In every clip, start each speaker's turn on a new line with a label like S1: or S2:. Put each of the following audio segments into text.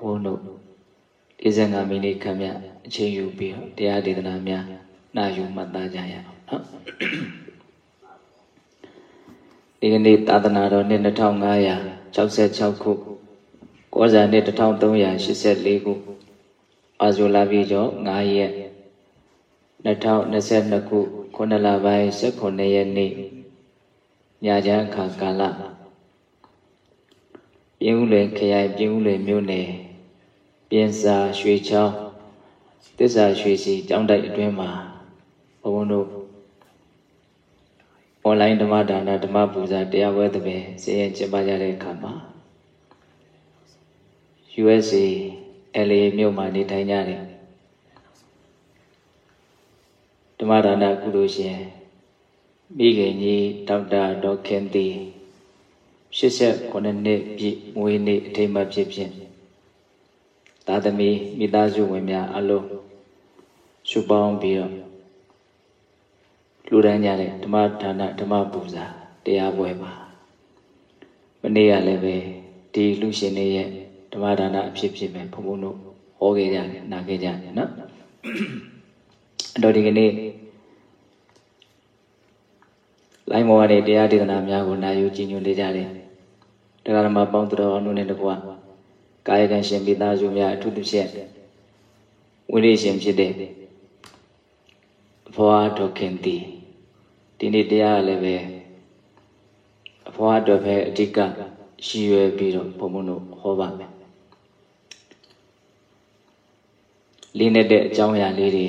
S1: ဘုန်းတို့45မိနစ်ခန့်မြအချိန်ယူပြီးတော့တရားဒေသနာများနာယူမှတ်သားကြရအောင်နော်ဒီကနေ့သာသနာတော်နှစ်2566ခုကောဇာနှစ်1384ခုအာဇူလာပြီကျော်9ရက်2022ခု9လပိုင်း19ရက်နေ့ညချမ်းခါကာလပြင်းဦးလွင်ခရိုင်ပြင်းဦးလွင်မြို့နယ် ပြင်စာရွှေချောင်းတစ္ဆာရွှေစီကျောင်းတိုက်အတွင်းမှာဘုန်းဘုန်းတို့အွန်လိုင်းဓမ္မဒါနဓမ္မပူဇာတရားပွဲတပင်ဆင်းရဲကျင်းပကြတဲ့အခါမှာ USA LA မြို့မှာနေထိုင်ကြတယ်ဓမ္မဒါနကုသိုလ်ရှင်မိခင်ကြီးဒေါက်တာဒေါက်ခင်တီ89နှစ်ပြည့်မွေးနေ့အထိမ်းအမှတ်ဖြစ်ဖြင့် သာသမီမိသားစုဝင်များအလုံးစုပေါင်းပြီးတော့လူဒန်းကြတဲ့ဓမ္မဒါနဓမ္မပူဇာတရားပွဲပါမနေ့ကလည်းပဲဒီလူရှင်တွေရဲ့ဓမ္မဒါနအဖြစ်ဖြစ်ပဲဘုံဘုံတို့ဟောခဲ့ကြတယ်နာခဲ့ကြတယ်နော်အတော်ဒီကနေ့လိုင်းမောရတဲ့တရားဒေသနာများကိုနာယူကြည်ညိုနေကြတယ်တရားဓမ္မပေါင်းတော်အောင်တို့နဲ့တကွာ ကာယကံရှင်မိသားစုများအထူးသဖြင့်ဝိရိရှင်ဖြစ်တဲ့ဘဝတော်ခင်တီဒီနေ့တရားလည်းပဲအဘဝတော်ပဲအဓိကရှိရွယ်ပြီးတော့ဘုံဘုံတို့ဟောပါမယ်လေးနဲ့တဲ့အကြောင်းအရာလေးတွေ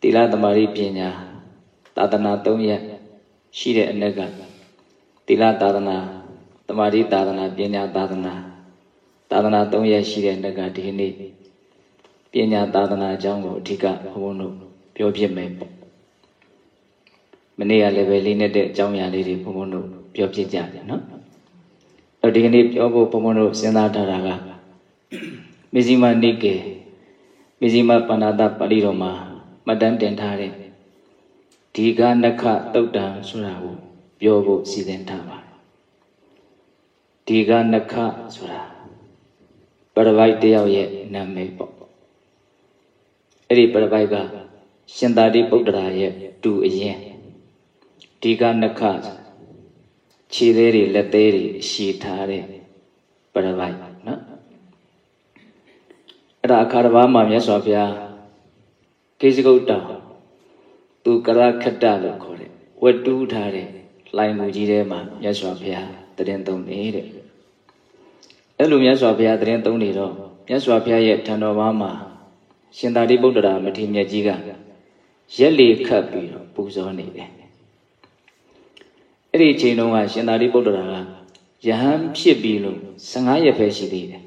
S1: တိလသမารိပညာသာသနာ၃ရက်ရှိတဲ့အ ਨੇ ကတိလသာသနာ တမာတိသာသနာပညာသာသနာသာသနာ၃ရက်ရှိတဲ့နေ့ကဒီနေ့ပညာသာသနာအကြောင်းကိုအဓိကဘုန်းဘုန်းတို့ပြောပြမယ်ပေါ့မနေ့ကလည်းပဲလေးနဲ့တဲ့အကြောင်းအရာလေးတွေဘုန်းဘုန်းတို့ပြောပြကြတယ်နော်အဲ့ဒီကနေ့ပြောဖို့ဘုန်းဘုန်းတို့စဉ်းစားထားတာကမေဇိမနိကေမေဇိမပဏာတပါဠိတော်မှာမှတ်တမ်းတင်ထားတဲ့ဒီကနခတုတ်တံဆိုတာကိုပြောဖို့စီစဉ်ထားပါ ဒီကနခဆိုတာပရပိုက်တယောက်ရဲ့နာမည်ပေါ့အဲ့ဒီပရပိုက်ကရှင်သာတိပုတ္တရာရဲ့တူအရင်ဒီကနခခြေသေးတွေလက်သေးတွေရှည်ထားတဲ့ပရပိုက်နော်အဲ့ဒါအခါတစ်ပါးမှာမြတ်စွာဘုရားကေစကုတ်တောင်သူကရခတ္တလို့ခေါ်တယ်ဝတ်တူးထားတဲ့လိုင်မူကြီးထဲမှာမြတ်စွာဘုရား တရင်သုံးနေတဲ့အဲ့လိုမြတ်စွာဘုရားတရင်သုံးနေတော့မြတ်စွာဘုရားရဲ့ထံတော်ဘာမှာရှင်သာရိပုတ္တရာမထေရမြတ်ကြီးကရက်လေခတ်ပြီးတော့ပူဇော်နေတယ်အဲ့ဒီအချိန်တုန်းကရှင်သာရိပုတ္တရာကယဟန်ဖြစ်ပြီးလို့15ရက်ပဲရှိသေးတယ်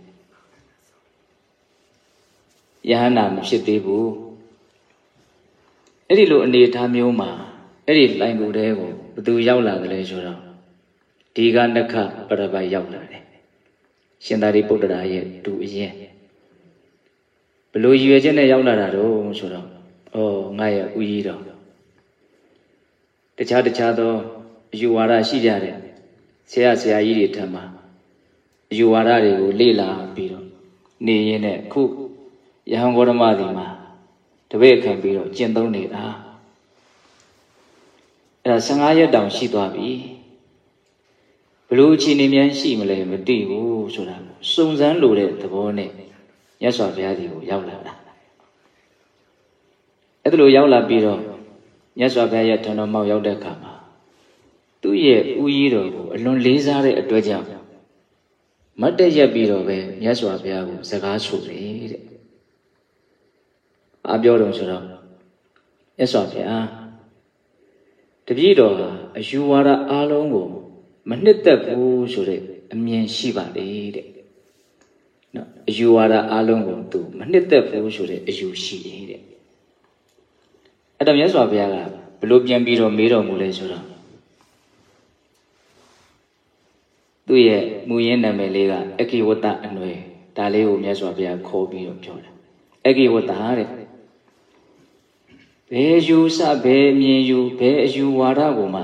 S1: ယဟန္တာမဖြစ်သေးဘူးအဲ့ဒီလိုအနေအထားမျိုးမှာအဲ့ဒီလိုင်ကူတဲကိုဘသူရောက်လာတယ်လဲဆိုတော့ ဒီကနခပရပိုက်ရောက်လာတယ်ရှင်သာရိပုတ္တရာရဲ့တူအရင်ဘလို့ရည်ရွယ်ချက်နဲ့ရောက်လာတာတော့ဆိုတော့ဩငါရဲ့ဥကြီးတော်တခြားတခြားသောအယူဝါဒရှိကြတယ်ဆရာဆရာကြီးတွေထံမှာအယူဝါဒတွေကိုလေ့လာပြီးတော့နေရင်းနဲ့ခုယဟန်ဂေါရမဒီမှာတပည့်ခံပြီးတော့ကျင့်သုံးနေတာအဲ့ဒါ15ရက်တောင်ရှိသွားပြီ ဘလို့အခြေအနေများရှိမလဲမသိဘူးဆိုတာစုံစမ်းလို့တဲ့သဘောနဲ့မြတ်စွာဘုရားဒီကိုရောက်လာတာအဲ့ဒါလိုရောက်လာပြီးတော့မြတ်စွာဘုရားရဲ့ထံတော်မောက်ရောက်တဲ့အခါမှာသူ့ရဲ့ဥယျာဉ်တော်ကိုအလွန်လေးစားတဲ့အတွက်ကြောင့်မတ်တက်ရက်ပြီးတော့ပဲမြတ်စွာဘုရားကိုစကားဆိုတယ်တဲ့ဘာပြောတော့ဆိုတော့မြတ်စွာဘုရားတပည့်တော်ဟာအယူဝါဒအားလုံးကို မနှစ်သက်ဘူးဆိုတဲ့အမြင်ရှိပါလေတဲ့နော်အယူဝါဒအားလုံးကိုသူမနှစ်သက်ဘူးဆိုတဲ့အယူရှိတယ်တဲ့အဲ့တော့မြတ်စွာဘုရားကဘလို့ပြန်ပြီးတော့မေးတော်မူလဲဆိုတော့သူ့ရဲ့မူရင်းနာမည်လေးကအကိဝတ္တအနွယ်ဒါလေးကိုမြတ်စွာဘုရားခေါ်ပြီးတော့ပြောတာအကိဝတ္တတဲ့ဘယ်ယူစဘယ်မြင်ယူဘယ်အယူဝါဒကိုမှ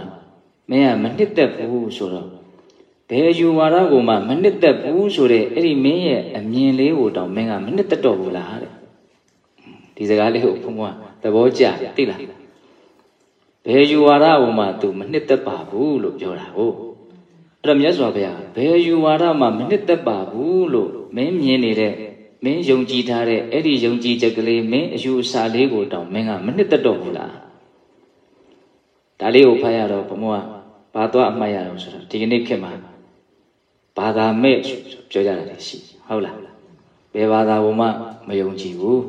S1: မင်းကမနှစ်သက်ဘူးဆိုတော့ဘယ်ယူဝါဒကိုမှမနှစ်သက်ဘူးဆိုတဲ့အဲ့ဒီမင်းရဲ့အမြင်လေးကိုတောင်မင်းကမနှစ်သက်တော့ဘူးလားတဲ့ဒီစကားလေးကိုဘုံဘုံသဘောကျသိလားဘယ်ယူဝါဒကိုမှ तू မနှစ်သက်ပါဘူးလို့ပြောတာဟုတ်အဲ့တော့မြတ်စွာဘုရားဘယ်ယူဝါဒမှမနှစ်သက်ပါဘူးလို့မင်းမြင်နေတဲ့မင်းယုံကြည်ထားတဲ့အဲ့ဒီယုံကြည်ချက်ကလေးမင်းအယူအဆလေးကိုတောင်မင်းကမနှစ်သက်တော့ဘူးလားဒါလေးကိုဖတ်ရတော့ဘုံဘုံက ဘာသွားအမှတ်ရအောင်ဆိုတော့ဒီကနေ့ခေတ်မှာဘာသာမဲ့ပြောကြတာရှိဟုတ်လားဘယ်ဘာသာကိုမှမယုံကြည်ဘူး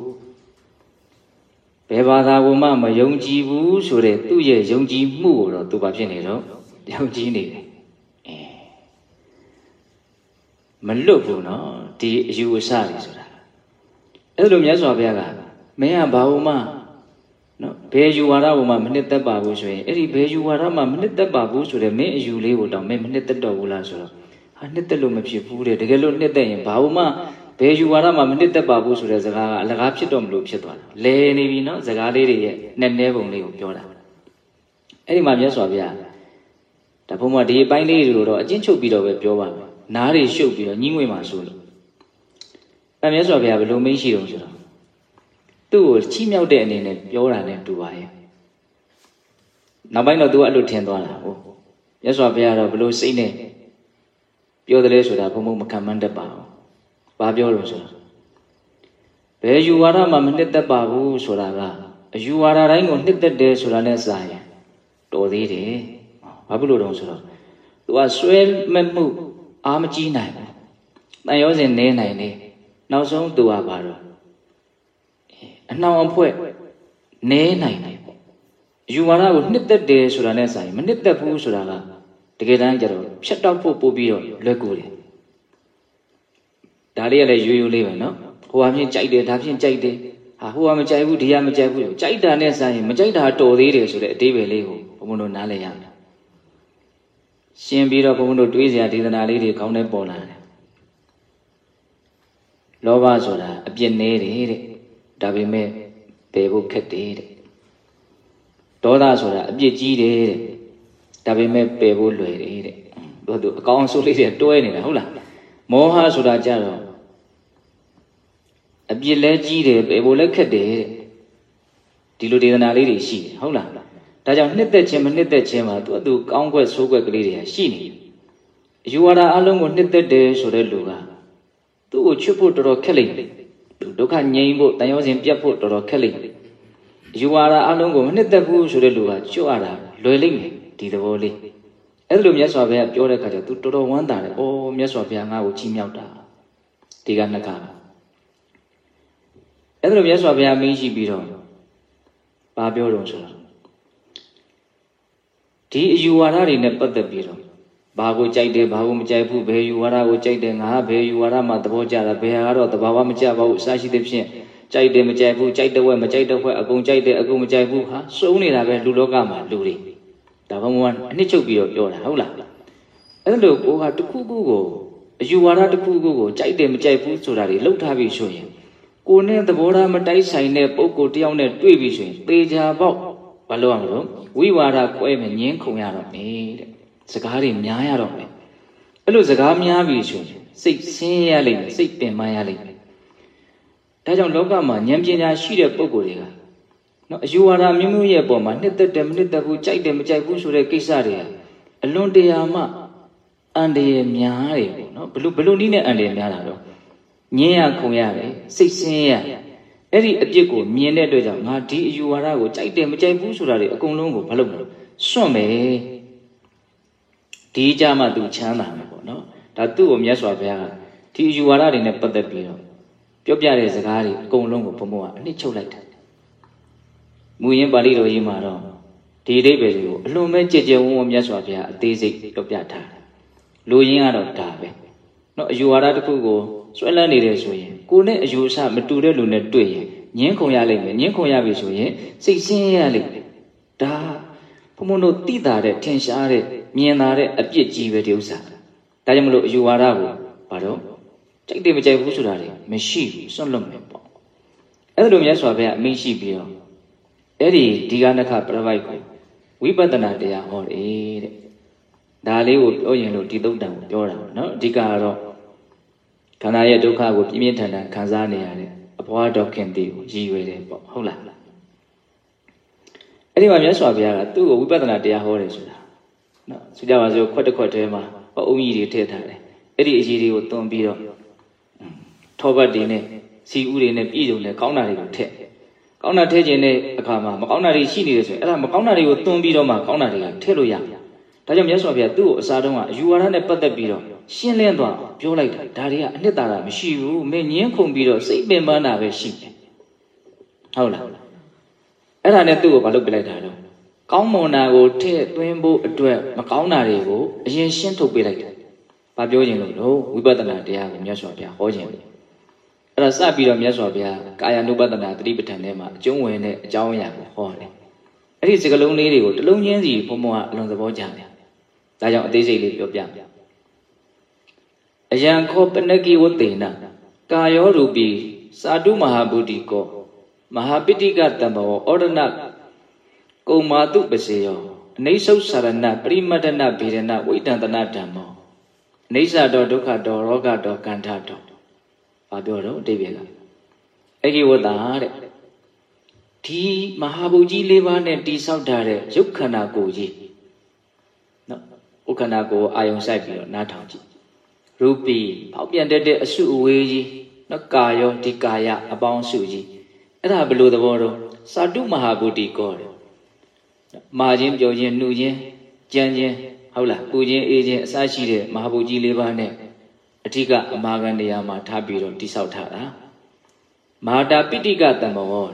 S1: ဘယ်ဘာသာကိုမှမယုံကြည်ဘူးဆိုတဲ့သူ့ရဲ့ယုံကြည်မှုကိုတော့သူဘာဖြစ်နေတော့ယုံကြည်နေတယ်အဲမလွတ်ဘူးနော်ဒီအယူအဆတွေဆိုတာအဲ့လိုမြတ်စွာဘုရားကမင်းကဘာလို့မှနော် ဘယ်ယူဝါဒကိုမှမနှစ်သက်ပါဘူးဆိုရင်အဲ့ဒီဘယ်ယူဝါဒမှမနှစ်သက်ပါဘူးဆိုတဲ့မင်းအယူလေးကိုတောင်မင်းမနှစ်သက်တော့ဘူးလားဆိုတော့ဟာနှစ်သက်လို့မဖြစ်ဘူးတဲ့တကယ်လို့နှစ်သက်ရင်ဘာလို့မှဘယ်ယူဝါဒမှမနှစ်သက်ပါဘူးဆိုတဲ့စကားကအလကားဖြစ်တော့မလို့ဖြစ်သွားတာလဲနေပြီနော်စကားလေးတွေရဲ့နဲ့နဲပုံလေးကိုပြောတာအဲ့ဒီမှာမြတ်စွာဘုရားဒါဘုံမဒီအပိုင်းလေးတွေကိုတော့အချင်းချုပ်ပြီးတော့ပဲပြောပါမယ်နားတွေရှုပ်ပြီးတော့ညှိငွေမှာဆိုလို့အဲ့မြတ်စွာဘုရားဘယ်လိုမင်းရှိတော့ဆိုတော့ သူ့ကိုချီးမြှောက်တဲ့အနေနဲ့ပြောတာနဲ့တူပါရဲ့နောက်ပိုင်းတော့ तू အဲ့လိုထင်သွားတာဟုတ်မြတ်စွာဘုရားတော့ဘလို့စိတ်နဲ့ပြောတယ်လဲဆိုတာဘုံဘုံမခံမှန်းတတ်ပါဘူးဘာပြောလို့ဆိုတော့ဘယ်ယူဝါဒမှမနှစ်သက်ပါဘူးဆိုတာကအယူဝါဒတိုင်းကိုနှစ်သက်တယ်ဆိုတာနဲ့စာရင်တော်သေးတယ်ဘာဖြစ်လို့တုံးဆိုတော့ तू ကဆွဲမဲ့မှုအာမကြီးနိုင်ဘူးတန်ရောစဉ်နေနိုင်တယ်နောက်ဆုံး तू ကဘာတော့ အနှောင်အဖွဲနဲနိုင်တယ်ပေါ့ယူဝါဒကိုနှစ်သက်တယ်ဆိုတာနဲ့စာရင်မနှစ်သက်ဘူးဆိုတာကတကယ်တမ်းကျတော့ဖြတ်တောက်ဖို့ပို့ပြီးတော့လွယ်ကူတယ်ဒါလေးကလည်းရိုးရိုးလေးပဲနော်ဟိုဟာဖြင့်ကြိုက်တယ်ဒါဖြင့်ကြိုက်တယ်ဟာဟိုဟာမကြိုက်ဘူးဒီဟာမကြိုက်ဘူးကြိုက်တာနဲ့စာရင်မကြိုက်တာတော်သေးတယ်ဆိုတဲ့အသေးပဲလေးကိုဘုံဘုံတို့နားလည်ရမယ်ရှင်းပြီးတော့ဘုံဘုံတို့တွေးစရာဒေသနာလေးတွေခေါင်းထဲပေါ်လာတယ်လောဘဆိုတာအပြစ်နည်းတယ်တဲ့ ဒါပေမဲ့ပယ်ဖို့ခက်တယ်တဲ့ဒေါသဆိုတာအပြစ်ကြီးတယ်တဲ့ဒါပေမဲ့ပယ်ဖို့လွယ်တယ်တဲ့တို့သူအကောင်းဆိုးလေးတွေတွဲနေတာဟုတ်လားမောဟဆိုတာကြတော့အပြစ်လဲကြီးတယ်ပယ်ဖို့လည်းခက်တယ်တဲ့ဒီလိုဒေသနာလေးတွေရှိတယ်ဟုတ်လားဒါကြောင့်နှစ်သက်ခြင်းမနှစ်သက်ခြင်းမှာသူ့အတူကောင်းကွက်ဆိုးကွက်ကလေးတွေရှိနေတယ်အယူဝါဒအလုံးကိုနှစ်သက်တယ်ဆိုတဲ့လူကသူ့ကိုချွတ်ဖို့တော်တော်ခက်လိမ့်မယ်သူ ဒုက္ခငြိမ်းဖို့တန်ရောစဉ်ပြတ်ဖို့တော်တော်ခက်လိမ့်မယ်ယူဝါဒအလုံးကိုမနှစ်သက်ဘူးဆိုတဲ့လူကကြွရတာလွယ်လိမ့်မယ်ဒီသဘောလေးအဲ့လိုမြတ်စွာဘုရားပြောတဲ့အခါကျသူတော်တော်ဝမ်းသာတယ်။အော်မြတ်စွာဘုရားငါ့ကိုချီးမြှောက်တာဒီကနှစ်ခါအဲ့လိုမြတ်စွာဘုရားမင်းရှိပြီးတော့ဘာပြောတော့ဆိုတော့ဒီအယူဝါဒတွေနဲ့ပတ်သက်ပြီးတော့ ဘာကိုကြိုက်တယ်ဘာကိုမကြိုက်ဘူးဘယ်ယူဝါဒကိုကြိုက်တယ်ငါဘယ်ယူဝါဒမှသဘောကျတာဘယ်ဟာကတော့သဘာဝမကျပါဘူးအစရှိသဖြင့်ကြိုက်တယ်မကြိုက်ဘူးကြိုက်တဲ့ဝက်မကြိုက်တဲ့ဝက်အကုန်ကြိုက်တယ်အကုန်မကြိုက်ဘူးဟာစုံနေတာပဲလူလောကမှာလူတွေဒါဘုံဘုံကအနှစ်ချုပ်ပြီးတော့ပြောတာဟုတ်လားအဲ့လိုကိုကတခုခုကိုအယူဝါဒတခုခုကိုကြိုက်တယ်မကြိုက်ဘူးဆိုတာတွေလှုပ်ထားပြီးဆိုရင်ကိုနဲ့သဘောထားမတိုက်ဆိုင်တဲ့ပုံကိုတယောက်နဲ့တွေ့ပြီးဆိုရင်ပေချာပေါက်ဘာလို့အောင်လို့ဝိဝါဒကွဲမယ်ငင်းခုံရတော့မယ်တဲ့ စကားတွေများရတော့မယ်အဲ့လိုစကားများပြီးဆိုရင်စိတ်ဆင်းရဲလိမ့်မယ်စိတ်ပင်ပန်းရလိမ့်မယ်ဒါကြောင့်လောကမှာဉာဏ်ပညာရှိတဲ့ပုဂ္ဂိုလ်တွေကနော်အယူဝါဒမျိုးမျိုးရဲ့ပုံမှာနှစ်သက်တယ်မနှစ်သက်ဘူးကြိုက်တယ်မကြိုက်ဘူးဆိုတဲ့ကိစ္စတွေအလွန်တရာမှအန္တရာယ်များတယ်ပေါ့နော်ဘလို့ဘလို့နည်းနဲ့အန္တရာယ်များတာတော့ညင်းရခုံရတယ်စိတ်ဆင်းရအဲ့ဒီအပြစ်ကိုမြင်တဲ့အတွက်ကြောင့်ငါဒီအယူဝါဒကိုကြိုက်တယ်မကြိုက်ဘူးဆိုတာတွေအကုန်လုံးကိုဘာလို့မလို့စွန့်မယ် ဒီကြမှသူချမ်းသာမှာပေါ့နော်ဒါသူ့ကိုမြတ်စွာဘုရားကဒီယူဝါဒတွေနဲ့ပတ်သက်ပြီးတော့ပြောပြတဲ့စကားတွေအကုန်လုံးကိုဘုံဘုံကအနှစ်ချုပ်လိုက်တာမူရင်းပါဠိတော်ကြီးမှာတော့ဒီအိဗယ်တွေကိုအလွန်ပဲကြည်ကြဲဝုန်းဝုန်းမြတ်စွာဘုရားအသေးစိတ်ပြောပြထားတယ်လူရင်းကတော့ဒါပဲနော်အယူဝါဒတစ်ခုကိုဆွဲလန်းနေတယ်ဆိုရင်ကိုနဲ့အယူအဆမတူတဲ့လူနဲ့တွေ့ရင်ညင်းခုံရလိမ့်မယ်ညင်းခုံရပြီဆိုရင်စိတ်ဆင်းရဲရလိမ့်မယ်ဒါဘုံဘုံတို့တိတာတဲ့ထင်ရှားတဲ့ မြင်တာတဲ့အပြစ်ကြီးပဲဒီဥစ္စာဒါကြောင့်မလို့အယူဝါဒကိုဘာတော့ကြိုက်တယ်မကြိုက်ဘူးဆိုတာတွေမရှိဘူးစွန့်လွတ်မယ်ပေါ့အဲ့ဒါလိုမြတ်စွာဘုရားအမိန့်ရှိပြီးတော့အဲ့ဒီဒီကနခပရပိုက်ကိုဝိပဿနာတရားဟောတယ်တဲ့ဒါလေးကိုပြောရင်လို့ဒီသုတ်တံကိုပြောတာပေါ့နော်အဓိကကတော့ခန္ဓာရဲ့ဒုက္ခကိုပြင်းပြင်းထန်ထန်ခံစားနေရတဲ့အဘွားတော်ခင်တီကိုရည်ရွယ်တယ်ပေါ့ဟုတ်လားအဲ့ဒီမှာမြတ်စွာဘုရားကသူ့ကိုဝိပဿနာတရားဟောတယ်ဆိုတာ နော်ဆိုကြပါစို့ခွက်တစ်ခွက်ထဲမှာအုံကြီးတွေထည့်ထားတယ်အဲ့ဒီအကြီးတွေကိုသွန်ပြီးတော့ထောပတ်တွေနဲ့စီဥတွေနဲ့ပြည်ုံနဲ့ကောင်းတာတွေကိုထည့်ကောင်းတာထည့်ခြင်းတဲ့အခါမှာမကောင်းတာတွေရှိနေတယ်ဆိုရင်အဲ့ဒါမကောင်းတာတွေကိုသွန်ပြီးတော့မှကောင်းတာတွေကထည့်လို့ရတယ်ဒါကြောင့်မြတ်စွာဘုရားသူ့ကိုအစားတုံးကအယူဝါဒနဲ့ပတ်သက်ပြီးတော့ရှင်းလင်းသွားပြောလိုက်တာဒါတွေကအနှစ်သာရမရှိဘူးမင်းငင်းခုန်ပြီးတော့စိတ်ပင်ပန်းတာပဲရှိတယ်ဟုတ်လားအဲ့ဒါနဲ့သူ့ကိုမလုပ်ပြလိုက်တာတော့ ကောင်းမွန်တာကိုထည့်သွင်းဖို့အတွက်မကောင်းတာတွေကိုအရင်ရှင်းထုတ်ပေးလိုက်တယ်။ဘာပြောခြင်းလို့လို့ဝိပဿနာတရားကိုမြတ်စွာဘုရားဟောခြင်းလေ။အဲ့ဒါစပြီးတော့မြတ်စွာဘုရားကာယ ानु ပဒနာတတိပဋ္ဌာန်ထဲမှာအကျုံးဝင်တဲ့အကြောင်းအရာကိုဟောတယ်။အဲ့ဒီစကလုံးလေးတွေကိုတစ်လုံးချင်းစီဘုံဘုံကအလွန်သဘောကျတယ်။ဒါကြောင့်အသေးစိတ်လေးပြောပြပြ။အယံခောပနကိဝတေနကာယောရူပိသာတုမဟာဗုဒ္ဓိကောမဟာပိဋိကတံဘောဩဒန ကုံမာတုပစေယောအနိသုဆရဏပရိမတ္တနဗေဒနာဝိတံတနာဓမ္မောအနိစ္စတောဒုက္ခတောရောဂတောကန္ထတောဘာပြောတော့အတိပ္ပယ်ကအဲ့ဒီဝတ္တာတဲ့ဒီမဟာဗုဒ္ဓကြီး၄ပါးနဲ့တိဆောက်ထားတဲ့ရုပ်ခန္ဓာကိုယ်ကြီးနော်ဥက္ခန္ဓာကိုယ်အာယုံဆိုင်ပြီးတော့နားထောင်ကြည့်ရူပီပေါက်ပြန်တတ်တဲ့အစုအဝေးကြီးနော်ကာယောဒီကာယအပေါင်းစုကြီးအဲ့ဒါဘယ်လိုသဘောတော့စာတုမဟာဗုဒ္ဓကောတယ် မာခြင်းပြောခြင်းနှူခြင်းကြမ်းခြင်းဟုတ်လားပူခြင်းအေးခြင်းအစရှိတဲ့မဟာဗုဒ္ဓကြီးလေးပါးနဲ့အဓိကအမာခံနေရာမှာထားပြီးတော့တိဆောက်ထားတာမဟာတာပိဋိကတံဘော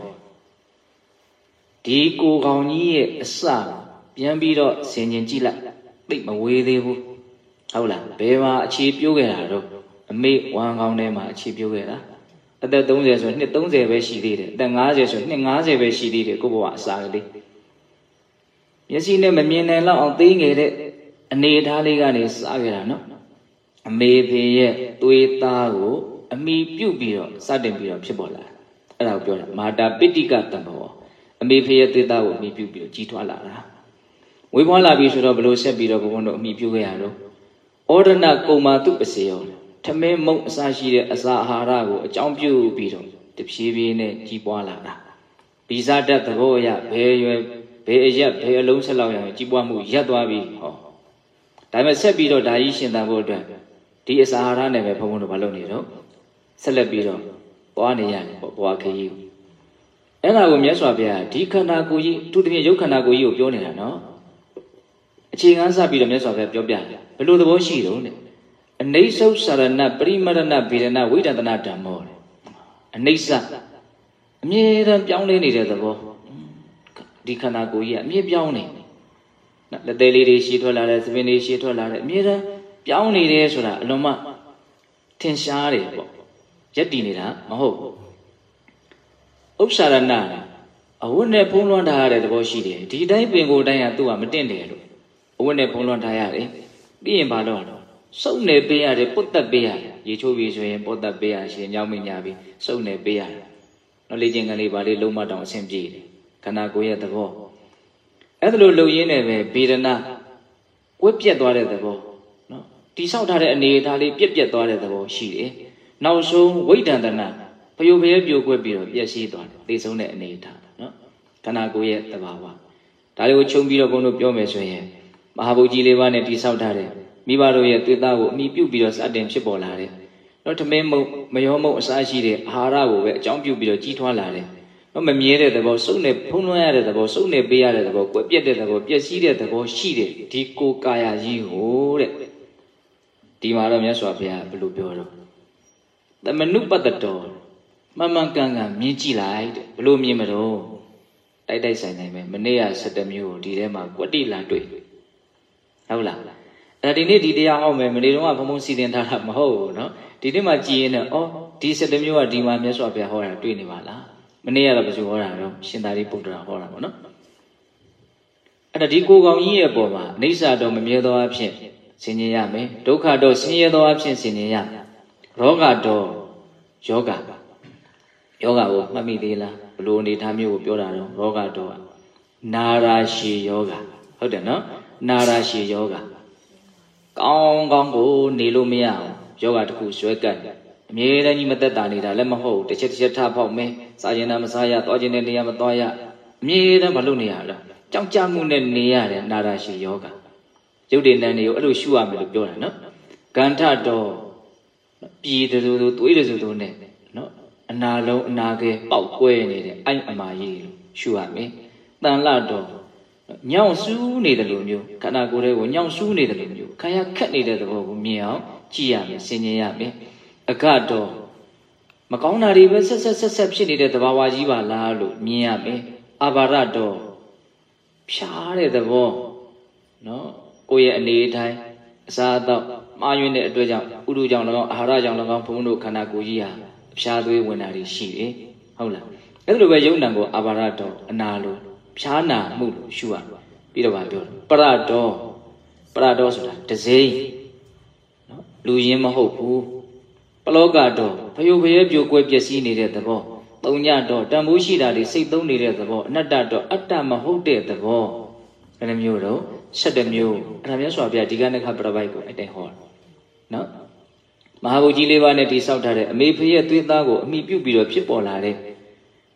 S1: ဒီကိုကောင်ကြီးရဲ့အစပြန်ပြီးတော့ဆင်ញင်ကြည့်လိုက်သိမဝေးသေးဘူးဟုတ်လားဘယ်မှာအခြေပြိုးခဲ့တာတော့အမေဝမ်ကောင်းထဲမှာအခြေပြိုးခဲ့တာအသက်30ဆိုနှစ်30ပဲရှိသေးတယ်အသက်50ဆိုနှစ်50ပဲရှိသေးတယ်ကိုဘဝအစာကလေး မျက်စိနဲ့မမြင်နိုင်လောက်အောင်သိငယ်တဲ့အနေထားလေးကနေစခဲ့တာနော်အမေဖေရဲ့သွေးသားကိုအမိပြုတ်ပြီးတော့စတင်ပြီးတော့ဖြစ်ပေါ်လာအဲ့ဒါကိုပြောတာမာတာပိဋိကတံဘောအမေဖေရဲ့သွေးသားကိုအမိပြုတ်ပြီးတော့ကြီးထွားလာတာဝေးပွားလာပြီဆိုတော့ဘလို့ဆက်ပြီးတော့ဘုံဘုံတို့အမိပြုတ်ခဲ့ရတော့ဩဒနာကုံမာတုပစေယောထမင်းမုံအစာရှိတဲ့အစာအာဟာရကိုအကြောင်းပြုပြီးတော့တဖြည်းဖြည်းနဲ့ကြီးပွားလာတာဗီဇတတ်သဘောအရဘယ်ရွယ် ဘယ်အရက်ဘယ်အလုံးဆက်လောက်ရအောင်ကြီးပွားမှုရပ်သွားပြီဟောဒါပေမဲ့ဆက်ပြီးတော့ဒါကြီးရှင်သန်ဖို့အတွက်ဒီအစာအာဟာရနဲ့ပဲဘုံဘုံတို့မလုပ်နေတော့ဆက်လက်ပြီးတော့ပွားနေရတယ်ပေါ့ဘွားခရီးအဲ့ဒါကိုမြတ်စွာဘုရားဒီခန္ဓာကိုယ်ကြီးသူတပြည့်ရုပ်ခန္ဓာကိုယ်ကြီးကိုပြောနေတာနော်အခြေခံစပြီးတော့မြတ်စွာဘုရားပြောပြတယ်ဘယ်လိုသဘောရှိတုံးတဲ့အနိစ္စုဆရဏပရိမရဏဗေဒနာဝိဒန္တနာဓမ္မောအနိစ္စအမြဲတမ်းပြောင်းလဲနေတဲ့သဘော ဒီခန္ဓာကိုယ်ကြီးကအမြဲပြောင်းနေနော်လက်သေးလေးတွေရှည်ထွက်လာတယ်သပင်တွေရှည်ထွက်လာတယ်အမြဲတမ်းပြောင်းနေတယ်ဆိုတာအလုံးမထင်ရှားတယ်ပေါ့ရက်တည်နေတာမဟုတ်ဘူးဥပ္ပစာရဏအဝတ်နဲ့ဖုံးလွှမ်းထားရတဲ့သဘောရှိတယ်ဒီတိုင်းပင်ကိုယ်တိုင်းကသူ့ကမတင့်တယ်လို့အဝတ်နဲ့ဖုံးလွှမ်းထားရတယ်ပြီးရင်ဘာလို့တော့စုပ်နေပေးရတယ်ပုတ်တက်ပေးရတယ်ရေချိုးပြီးဆိုရင်ပုတ်တက်ပေးရရှင်ညောင်းမညာပြီးစုပ်နေပေးရတယ်နော်လေ့ကျင့်ခန်းလေးပါလေးလုံးမတောင်အဆင်ပြေတယ် ခန္ဓာကိုယ်ရဲ့သဘောအဲ့ဒါလိုလှုပ်ရင်းနဲ့ပဲဗေဒနာဝက်ပြက်သွားတဲ့သဘောနော်တိဆောက်ထားတဲ့အနေအထားလေးပြက်ပြက်သွားတဲ့သဘောရှိတယ်နောက်ဆုံးဝိဒန္တနာဖယိုဖယပြိုကွက်ပြီးတော့ပြည့်စည်သွားတယ်သိဆုံးတဲ့အနေအထားနော်ခန္ဓာကိုယ်ရဲ့သဘာဝဒါတွေကိုခြုံပြီးတော့ဘုန်းတို့ပြောမယ်ဆိုရင်မဟာဗုဒ္ဓကြီးလေးပါးနဲ့တိဆောက်ထားတဲ့မိဘတို့ရဲ့တွေ့သားကိုအမိပြုတ်ပြီးတော့စတင်ဖြစ်ပေါ်လာတယ်နော်ထမင်းမုံမယောမုံအစားရှိတဲ့အာဟာရကိုပဲအကြောင်းပြုပြီးတော့ကြီးထွားလာတယ်နော် မမြဲတဲ့သဘောစုပ်နေဖုံးလွှမ်းရတဲ့သဘောစုပ်နေပေးရတဲ့သဘောကွက်ပြက်တဲ့သဘောပျက်စီးတဲ့သဘောရှိတယ်ဒီကိုကာယကြီးဟိုတဲ့ဒီမှာတော့မြတ်စွာဘုရားဘယ်လိုပြောတော့သမနုပတ္တတော်မမှန်ကန်ကန်မြင်ကြည့်လိုက်တဲ့ဘယ်လိုမြင်မလို့တိုက်တိုက်ဆိုင်ဆိုင်ပဲမနေ့က17မျိုးကိုဒီထဲမှာကွက်တိလာတွေ့ဟုတ်လားအဲ့ဒီနေ့ဒီတရားဟောမယ်မနေ့တုန်းကဘုံဘုံစီတင်ထားတာမဟုတ်ဘူးเนาะဒီနေ့မှကြည်ရင်တော့ဩဒီ17မျိုးကဒီမှာမြတ်စွာဘုရားဟောတာတွေ့နေပါလား မနေ့ကတော့ဘယ်သူဟောတာတော့ရှင်သာရိပုတ္တရာဟောတာပေါ့နော်အဲ့ဒါဒီကိုကောင်ကြီးရဲ့ပုံမှာအိဋ္ဌာတော့မမြဲသောအဖြစ်ဆင်ញင်ရမယ်ဒုက္ခတော့ဆင်းရဲသောအဖြစ်ဆင်ញင်ရရောဂတော့ယောဂယောဂကိုမှတ်မိသေးလားဘလို့အနေထားမျိုးကိုပြောတာတော့ရောဂတော့နာရာရှည်ယောဂဟုတ်တယ်နော်နာရာရှည်ယောဂကောင်းကောင်းကိုနေလို့မရအောင်ယောဂတစ်ခုဆွဲကပ်တယ် အမြဲတမ်းကြီးမသက်တာနေတာလည်းမဟုတ်တစ်ချက်တစ်ချက်ထဖောက်မင်းစားရင်လည်းမစားရသွားခြင်းနဲ့နေရမသွားရအမြဲတမ်းမလုပ်နေရလားကြောက်ကြမှုနဲ့နေရတယ်နာရာရှိယောဂရုပ်တည်တဲ့နေကိုအဲ့လိုရှုရမယ်လို့ပြောတာနော်ကန္ထတော်ပြည်တူတူသွေးတူတူနဲ့နော်အနာလုံးအနာကဲပေါက်ကွဲနေတဲ့အဲ့အမာကြီးလို့ရှုရမယ်တန်လတော်ညောင်ဆူးနေတယ်လို့မျိုးခန္ဓာကိုယ်တွေကိုညောင်ဆူးနေတယ်လို့မျိုးခါရခက်နေတဲ့သဘောကိုမြင်အောင်ကြည့်ရမယ်ဆင်ခြင်ရမယ် အကတော့မကောင်းတာတွေပဲဆက်ဆက်ဆက်ဆက်ဖြစ်နေတဲ့သဘာဝကြီးပါလားလို့မြင်ရမယ်အာဘာရတော့ဖြားတဲ့သဘောနော်ကိုယ့်ရဲ့အနေအထိုင်အစားအသောက်မှားယွင်းတဲ့အတွက်ကြောင့်ဥဒုကြောင့်၎င်းအာဟာရကြောင့်၎င်းဘုံတို့ခန္ဓာကိုယ်ကြီးဟာအဖြားသွေးဝင်တာတွေရှိတယ်ဟုတ်လားအဲ့လိုပဲယုံနံကိုအာဘာရတော့အနာလို့ဖြားနာမှုလို့ရှုရပြီးတော့ဗာပြောတယ်ပရတော်ပရတော်ဆိုတာတစိမ့်နော်လူရင်းမဟုတ်ဘူး ပလောကတော့ဖယုတ်ဖယဲပြိုကွဲပျက်စီးနေတဲ့သဘောတုံညတော့တန်ဖိုးရှိတာတွေစိတ်သုံးနေတဲ့သဘောအနတ္တတော့အတ္တမဟုတ်တဲ့သဘောဘယ်နှမျိုးတော့7မျိုးအဲ့ဒါမျိုးဆိုပြဒီကနခပရပိုက်ကိုအတိုင်ဟောနော်မဟာဘုကြီးလေးပါးနဲ့တိဆောက်ထားတဲ့အမေဖရဲ့သွေးသားကိုအမိပြုတ်ပြီးတော့ဖြစ်ပေါ်လာတဲ့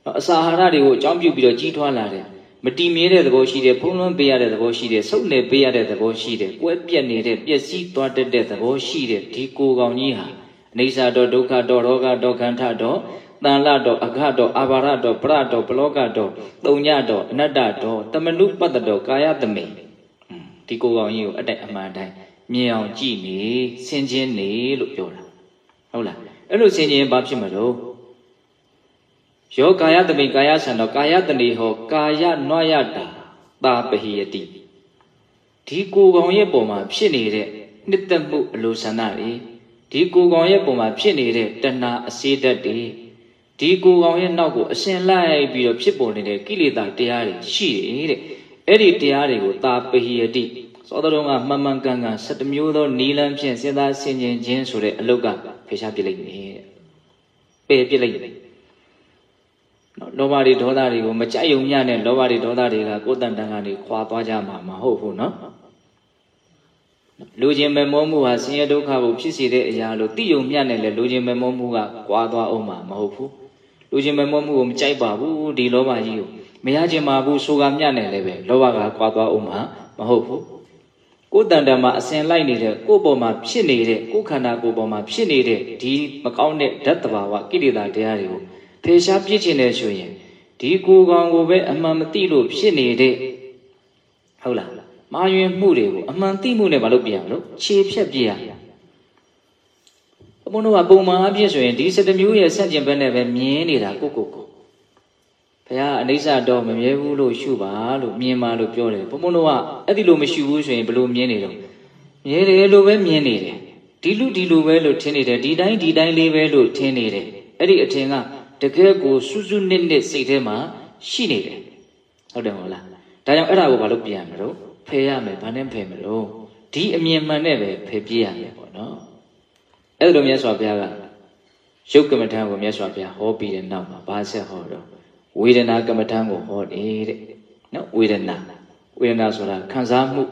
S1: နော်အစာအာဟာရတွေကိုအကြောင်းပြုပြီးတော့ကြီးထွားလာတဲ့မတီမြဲတဲ့သဘောရှိတယ်ဖုံးလွှမ်းပေးရတဲ့သဘောရှိတယ်ဆုပ်နေပေးရတဲ့သဘောရှိတယ်ကွဲပြက်နေတဲ့ပျက်စီးသွားတတ်တဲ့သဘောရှိတဲ့ဒီကိုယ်ကောင်ကြီးဟာ အိဋ္ဌာတော့ဒုက္ခတော့ရောဂတော့ခန္ဓာတော့တန်လတော့အခတော့အာဘာရတော့ပရတော့ပလောကတော့တုံညတော့အနတ္တတော့တမနုပတ္တတော့ကာယသမိန်ဒီကိုယ်ကောင်ကြီးကိုအတိုက်အမှန်တိုင်းမြင်အောင်ကြည့်နေဆင်ခြင်နေလို့ပြောတာဟုတ်လားအဲ့လိုဆင်ခြင်ဘာဖြစ်မလို့ယောကာယသမိန်ကာယဆံတော့ကာယတဏီဟောကာယနွာယတာတာပဟိယတိဒီကိုယ်ကောင်ရဲ့ပုံမှာဖြစ်နေတဲ့နှစ်သက်မှုအလိုဆန္ဒတွေ ဒီကိုကောင်ရဲ့ပုံမှာဖြစ်နေတဲ့တဏှာအစေးတက်တွေဒီကိုကောင်ရဲ့နောက်ကိုအရှင်လိုက်ပြီးတော့ဖြစ်ပေါ်နေတဲ့ကိလေသာတရားတွေရှိတယ်တဲ့အဲ့ဒီတရားတွေကိုသာပဟိယတိသောတော်ကမှန်မှန်ကန်ကန်7မျိုးသောနီလန်းဖြင့်စဉ်းစားဆင်ခြင်ခြင်းဆိုတဲ့အလုတ်ကဖေရှားပြလိုက်မယ်တဲ့ပယ်ပြလိုက်တယ်နော်လောဘတွေဒေါသတွေကိုမကြိုက်ုံညနဲ့လောဘတွေဒေါသတွေကကိုယ်တန်တန်ကနေခွာသွားကြမှာမဟုတ်ဘူးနော် လူချင်းမမောမှုဟာဆင်းရဲဒုက္ခကိုဖြစ်စေတဲ့အရာလို့သိယုံမြတ်နဲ့လေလူချင်းမမောမှုကကွာသွားအောင်မှာမဟုတ်ဘူးလူချင်းမမောမှုကိုမကြိုက်ပါဘူးဒီလောဘကြီးကိုမရခြင်းမှာဘူးဆိုကမြတ်နဲ့လည်းပဲလောဘကကွာသွားအောင်မှာမဟုတ်ဘူးကိုယ်တန်တမှာအစင်လိုက်နေတဲ့ကိုယ်ပေါ်မှာဖြစ်နေတဲ့ကိုယ်ခန္ဓာကိုယ်ပေါ်မှာဖြစ်နေတဲ့ဒီမကောင်းတဲ့ဓာတ်တဘာဝကိလေသာတရားတွေကိုဖေရှားပြစ်ခြင်းနဲ့ဆိုရင်ဒီကိုယ်ကောင်ကိုပဲအမှန်မသိလို့ဖြစ်နေတဲ့ဟုတ်လား မာယွင်မှုတွေကိုအမှန်သိမှုနဲ့မလုပ်ပြရမလို့ခြေဖြတ်ပြရဘုံတို့ကပုံမှန်အဖြစ်ဆိုရင်ဒီစတမျိုးရဲ့ဆက်ကျင်ဘက်နဲ့ပဲမြင်နေတာကိုကိုကိုဘုရားအနိစ္စတော့မမြဲဘူးလို့ရှုပါလို့မြင်ပါလို့ပြောတယ်ဘုံဘုံတို့ကအဲ့ဒီလိုမရှုဘူးဆိုရင်ဘယ်လိုမြင်နေတော့မြဲတယ်လို့ပဲမြင်နေတယ်ဒီလူဒီလူပဲလို့ထင်နေတယ်ဒီတိုင်းဒီတိုင်းလေးပဲလို့ထင်နေတယ်အဲ့ဒီအထင်ကတကယ်ကိုစွစွနစ်နစ်စိတ်ထဲမှာရှိနေတယ်ဟုတ်တယ်မဟုတ်လားဒါကြောင့်အဲ့ဒါကိုဘာလို့ပြန်မလို့ ဖယ်ရမယ်ဘာနဲ့ဖယ်မလို့ဒီအမြင်မှန်နဲ့ပဲဖယ်ပြရမယ်ပေါ့နော်အဲ့လိုမြတ်စွာဘုရားကရုပ်ကမ္မထံကိုမြတ်စွာဘုရားဟောပြီးတဲ့နောက်မှာဘာဆက်ဟောတော့ဝေဒနာကမ္မထံကိုဟောတယ်တဲ့နော်ဝေဒနာဝေဒနာဆိုတာခံစားမှု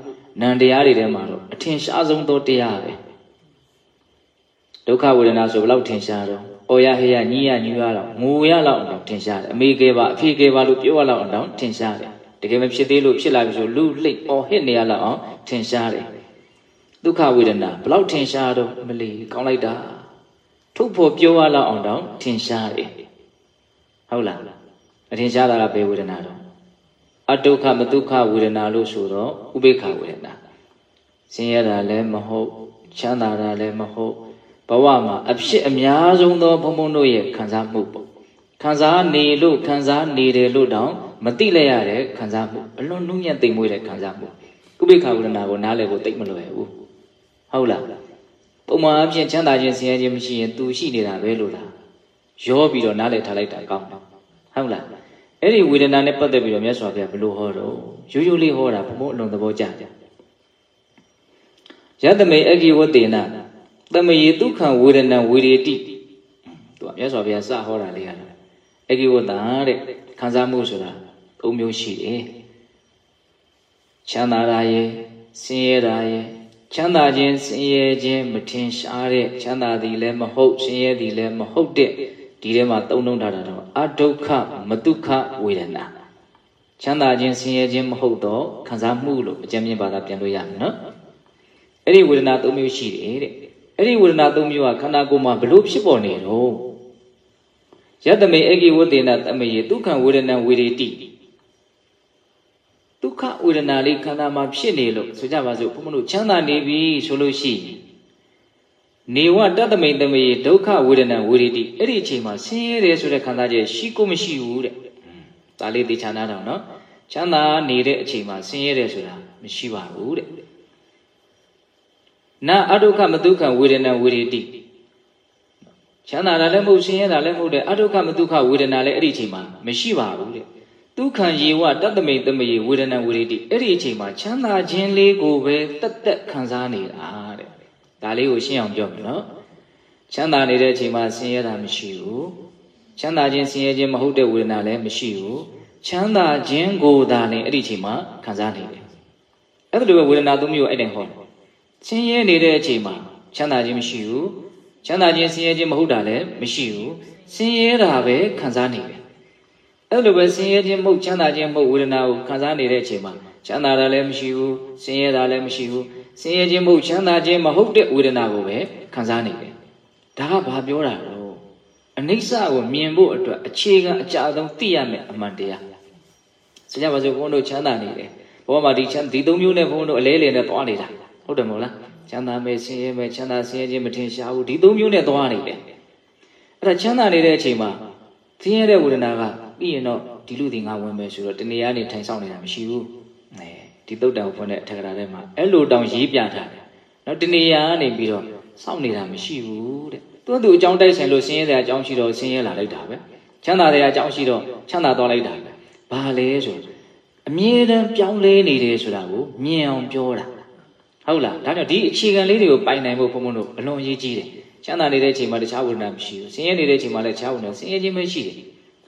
S1: နံတရားတွေထဲမှာတော့အထင်ရှားဆုံးသောတရားပဲဒုက္ခဝေဒနာဆိုဘယ်လောက်ထင်ရှားတော့။အော်ရဟေရညီရညီရတော့ငိုရလောက်အောင်ထင်ရှားတယ်။အမေကဲပါအဖေကဲပါလို့ပြောရလောက်အောင်ထင်ရှားတယ် တကယ်မဖြစ်သေးလို့ဖြစ်လာပြီဆိုလူလှိတ်အော်ဟစ်နေရလောက်အောင်ထင်ရှားတယ်ဒုက္ခဝေဒနာဘလောက်ထင်ရှားတော့မလီကောင်းလိုက်တာထုတ်ဖို့ပြောရလောက်အောင်တောင်ထင်ရှားတယ်ဟုတ်လားအထင်ရှားတာကဘယ်ဝေဒနာတော့အတုခမတုခဝေဒနာလို့ဆိုတော့ဥပေက္ခဝေဒနာဆင်းရဲတာလည်းမဟုတ်ချမ်းသာတာလည်းမဟုတ်ဘဝမှာအဖြစ်အများဆုံးသောဘုံဘုံတို့ရဲ့ခံစားမှုပေါ့ခံစားနေလို့ခံစားနေတယ်လို့တောင် မသိလိုက်ရတဲ့ခံစားမှုအလွန်နုညံ့သိမ်မွေးတဲ့ခံစားမှုဥပိ္ပခဝရဏကိုနားလည်ဖို့တိတ်မလွယ်ဘူးဟုတ်လားပုံမှန်အဖြစ်ချမ်းသာခြင်းဆင်းရဲခြင်းမရှိရင် तू ရှိနေတာပဲလို့လားရောပြီးတော့နားလည်ထားလိုက်တာကောင်းတယ်ဟုတ်လားအဲ့ဒီဝေဒနာနဲ့ပတ်သက်ပြီးတော့မြတ်စွာဘုရားဘယ်လိုဟောတော့ရိုးရိုးလေးဟောတာဘုံဘုံအလွန်သဘောကျတယ်ယတမေအဂိဝတေနတမယေဒုက္ခဝေဒနာဝေရတိသူကမြတ်စွာဘုရားစဟောတာလေးရတယ်အဂိဝတ္တာတဲ့ခံစားမှုဆိုတာ ၃မျိုးရှိတယ်ချမ်းသာတာရဲ့ဆင်းရဲတာရဲ့ချမ်းသာခြင်းဆင်းရဲခြင်းမထင်ရှားတဲ့ချမ်းသာသည်လည်းမဟုတ်ဆင်းရဲသည်လည်းမဟုတ်တဲ့ဒီထဲမှာသုံးလုံးထားတာတော့အဒုက္ခမဒုက္ခဝေဒနာချမ်းသာခြင်းဆင်းရဲခြင်းမဟုတ်တော့ခံစားမှုလို့အကျဉ်းမြင့်ဘာသာပြန်လို့ရမယ်နော်အဲ့ဒီဝေဒနာ၃မျိုးရှိတယ်တဲ့အဲ့ဒီဝေဒနာ၃မျိုးကခန္ဓာကိုယ်မှာဘလို့ဖြစ်ပေါ်နေတော့ယတမေအဂိဝတေနတမေယဒုက္ခဝေဒနာဝေရတိ ဒုက္ခဝေဒနာလေးခန္ဓာမှာဖြစ်နေလို့ဆိုကြပါစို့ဘုမတို့ချမ်းသာနေပြီဆိုလို့ရှိရင်နေဝတတမိန်တမေဒုက္ခဝေဒနာဝေရတိအဲ့ဒီအချိန်မှာဆင်းရဲတယ်ဆိုတဲ့ခံစားချက်ရှိကိုမရှိဘူးတဲ့ဒါလေးသိချာနာတော့နော်ချမ်းသာနေတဲ့အချိန်မှာဆင်းရဲတယ်ဆိုတာမရှိပါဘူးတဲ့နာအဒုက္ခမဒုက္ခဝေဒနာဝေရတိချမ်းသာတာလည်းမဟုတ်ဆင်းရဲတာလည်းမဟုတ်တဲ့အဒုက္ခမဒုက္ခဝေဒနာလည်းအဲ့ဒီအချိန်မှာမရှိပါဘူးတဲ့ ဒုက္ခံယေဝတတမိန်တမေဝေဒနာဝေရတိအဲ့ဒီအချိန်မှာချမ်းသာခြင်းလေးကိုပဲတက်တက်ခံစားနေတာတဲ့ဒါလေးကိုရှင်းအောင်ပြောမယ်နော်ချမ်းသာနေတဲ့အချိန်မှာဆင်းရဲတာမရှိဘူးချမ်းသာခြင်းဆင်းရဲခြင်းမဟုတ်တဲ့ဝေဒနာလည်းမရှိဘူးချမ်းသာခြင်းကိုသာလည်းအဲ့ဒီအချိန်မှာခံစားနေတယ်အဲ့ဒါလိုပဲဝေဒနာသုံးမျိုးအဲ့တိုင်ဟောဆင်းရဲနေတဲ့အချိန်မှာချမ်းသာခြင်းမရှိဘူးချမ်းသာခြင်းဆင်းရဲခြင်းမဟုတ်တာလည်းမရှိဘူးဆင်းရဲတာပဲခံစားနေတယ် အဲ့လိုပဲဆင်းရဲခြင်းမဟုတ်ချမ်းသာခြင်းမဟုတ်ဝေဒနာကိုခံစားနေတဲ့အချိန်မှာချမ်းသာတာလည်းမရှိဘူးဆင်းရဲတာလည်းမရှိဘူးဆင်းရဲခြင်းမဟုတ်ချမ်းသာခြင်းမဟုတ်တဲ့ဝေဒနာကိုပဲခံစားနေတယ်ဒါကဘာပြောတာတော့အနိစ္စကိုမြင်ဖို့အတွက်အခြေခံအကြဆုံးသိရမယ်အမှန်တရားဆိုကြပါစို့ဘုန်းတို့ချမ်းသာနေတယ်ဘောမှာဒီချမ်းဒီသုံးမျိုးနဲ့ဘုန်းတို့အလဲလဲနဲ့တွားနေတာဟုတ်တယ်မဟုတ်လားချမ်းသာမယ်ဆင်းရဲမယ်ချမ်းသာဆင်းရဲခြင်းမထင်ရှားဘူးဒီသုံးမျိုးနဲ့တွားနေတယ်အဲ့ဒါချမ်းသာနေတဲ့အချိန်မှာဆင်းရဲတဲ့ဝေဒနာက ပြီးရင်တော့ဒီလူဒီငါဝင်မယ်ဆိုတော့တနေရာနေထိုင်ဆောင်နေတာမရှိဘူးအဲဒီတုတ်တံဖွင့်တဲ့အထက်ကရာထဲမှာအဲ့လိုတောင်ရေးပြထားတယ်နော်တနေရာကနေပြီးတော့စောင့်နေတာမရှိဘူးတဲ့သူ့သူအကြောင်းတိုက်ဆိုင်လို့ဆင်းရဲတဲ့အကြောင်းရှိတော့ဆင်းရဲလာလိုက်တာပဲချမ်းသာတဲ့အကြောင်းရှိတော့ချမ်းသာသွားလိုက်တာပဲဘာလဲဆိုအမြဲတမ်းပြောင်းလဲနေတယ်ဆိုတာကိုမြင်အောင်ပြောတာဟုတ်လားဒါကြောင့်ဒီအခြေခံလေးတွေကိုပိုင်နိုင်ဖို့ဘုံဘုံတို့အလွန်အရေးကြီးတယ်ချမ်းသာနေတဲ့အချိန်မှာတခြားဝိညာဉ်မရှိဘူးဆင်းရဲနေတဲ့အချိန်မှာလည်းတခြားဝိညာဉ်ဆင်းရဲခြင်းမရှိတယ်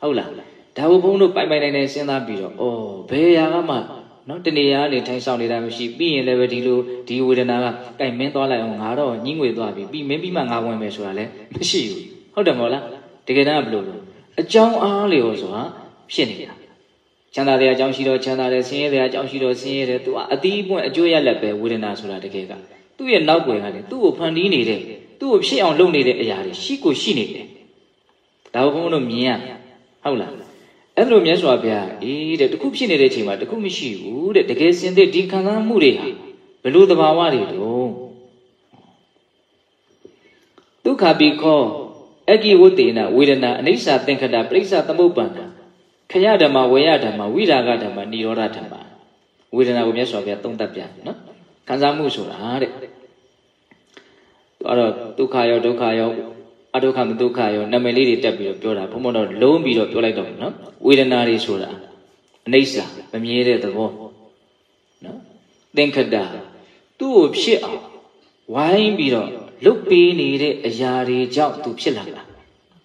S1: ဟုတ်လား ဒါကိုဘုံတို့ပိုင်ပိုင်နိုင်နိုင်စဉ်းစားပြီးတော့ဩဘယ်ရာကမှနော်တနေရာနေထိုင်ဆောင်နေတာမရှိပြီးရင်လည်းပဲဒီလိုဒီဝေဒနာကကြိုက်မင်းသွားလိုက်အောင်ငါတော့ညှင်းငွေသွားပြီပြီးမင်းပြီးမှငါဝင်မယ်ဆိုတာလည်းမရှိဘူးဟုတ်တယ်မဟုတ်လားတကယ်တမ်းဘယ်လိုလဲအကြောင်းအားလျော်ဆိုတာဖြစ်နေတာချမ်းသာတဲ့အကြောင်းရှိတော့ချမ်းသာတယ်ဆင်းရဲတဲ့အကြောင်းရှိတော့ဆင်းရဲတယ်သူကအတီးပွင့်အကျိုးရလက်ပဲဝေဒနာဆိုတာတကယ်ကသူ့ရဲ့နောက်ွယ်ကလည်းသူ့ကိုဖန်တီးနေတဲ့သူ့ကိုဖြစ်အောင်လုပ်နေတဲ့အရာတွေရှိကိုရှိနေတယ်ဒါကိုဘုန်းဘုန်းတို့မြင်ရဟုတ်လား အဲ့လိုမြတ်စွာဘုရားအေးတဲ့တခုဖြစ်နေတဲ့အချိန်မှာတခုမရှိဘူးတဲ့တကယ်စင်တဲ့ဒီခံစားမှုတွေဟာဘလို့တဘာဝတွေတုံးဒုက္ခပိခောအကိဝတေနဝေဒနာအနိစ္စသင်္ခတပရိစ္ဆသမုပ္ပန္နခရဓမ္မဝေယဓမ္မဝိရာဂဓမ္မនិရောဓဓမ္မဝေဒနာကိုမြတ်စွာဘုရားသုံးသပ်ပြန်နော်ခံစားမှုဆိုတာတဲ့အဲ့တော့ဒုက္ခရောဒုက္ခရော အဒုက္ခမဒုက္ခရောနာမည်လေးတွေတက်ပြီးတော့ပြောတာဘုံဘုံတော့လုံးပြီးတော့ပြောလိုက်တော့နော်ဝေဒနာတွေဆိုတာအနိစ္စမမြဲတဲ့သဘောနော်သင်္ခတသူ့ကိုဖြစ်အောင်ဝိုင်းပြီးတော့လုတ်ပေးနေတဲ့အရာတွေကြောင့်သူဖြစ်လာတာ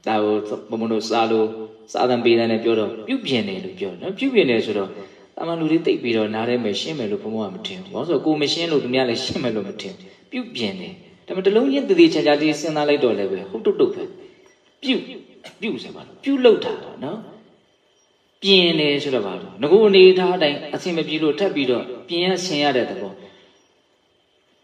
S1: ဒါကိုဘုံဘုံတို့စားလို့စားသံပေးတဲ့နဲ့ပြောတော့ပြုပြင်တယ်လို့ပြောနော်ပြုပြင်တယ်ဆိုတော့တာမန်လူတွေတိတ်ပြီးတော့နားထဲမှာရှင်းမယ်လို့ဘုံဘုံကမထင်ဘူးဘာလို့ဆိုကိုမရှင်းလို့သူများလည်းရှင်းမယ်လို့မထင်ပြုပြင်တယ် ဒါပေမဲ့တလုံးချင်းတည်တည်ချာချာတည်စဉ်းစားလိုက်တော့လည်းပဲဟုတ်တုတ်တုတ်ပဲပြုတ်ပြုတ်ဆိုပါတော့ပြုတ်လောက်တာနော်ပြင်းတယ်ဆိုတော့ပါတော့ငကိုအနေထားအတိုင်းအဆင်မပြေလို့ထပ်ပြီးတော့ပြင်းရဆင်ရတဲ့သဘော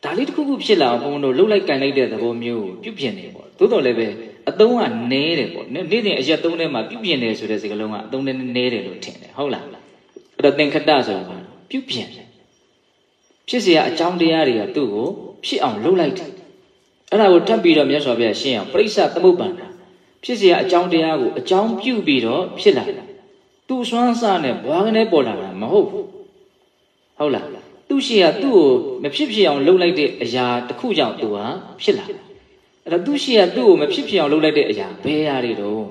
S1: ဒါလေးတစ်ခုခုဖြစ်လာအောင်ဘုံတို့လှုပ်လိုက်ကန်လိုက်တဲ့သဘောမျိုးကိုပြုတ်ပြင်းနေပေါ့သို့တော်လည်းပဲအသုံးကနဲတယ်ပေါ့နေ့စဉ်အရက်သုံးထဲမှာပြုတ်ပြင်းတယ်ဆိုတဲ့စကားလုံးကအသုံးနဲ့နဲတယ်လို့ထင်တယ်ဟုတ်လားအဲ့တော့သင်္ခတဆိုတာပါပြုတ်ပြင်းတယ်ဖြစ်เสียအကြောင်းတရားတွေကသူ့ကိုဖြစ်အောင်လှုပ်လိုက်တယ် အဲ့ဒါကိုထပ်ပြီးတော့မြတ်စွာဘုရားရှင်းအောင်ပရိစ္ဆသမုပ္ပန္နဖြစ်เสียအကြောင်းတရားကိုအကြောင်းပြုပြီးတော့ဖြစ်လာတာသူ့စွမ်းစားနဲ့ဘွားကနေပေါ်လာတာမဟုတ်ဘူးဟုတ်လားသူ့ရှိကသူ့ကိုမဖြစ်ဖြစ်အောင်လှုပ်လိုက်တဲ့အရာတစ်ခုကြောင့်သူဟာဖြစ်လာအဲ့တော့သူ့ရှိကသူ့ကိုမဖြစ်ဖြစ်အောင်လှုပ်လိုက်တဲ့အရာဘယ်အရာတွေတော့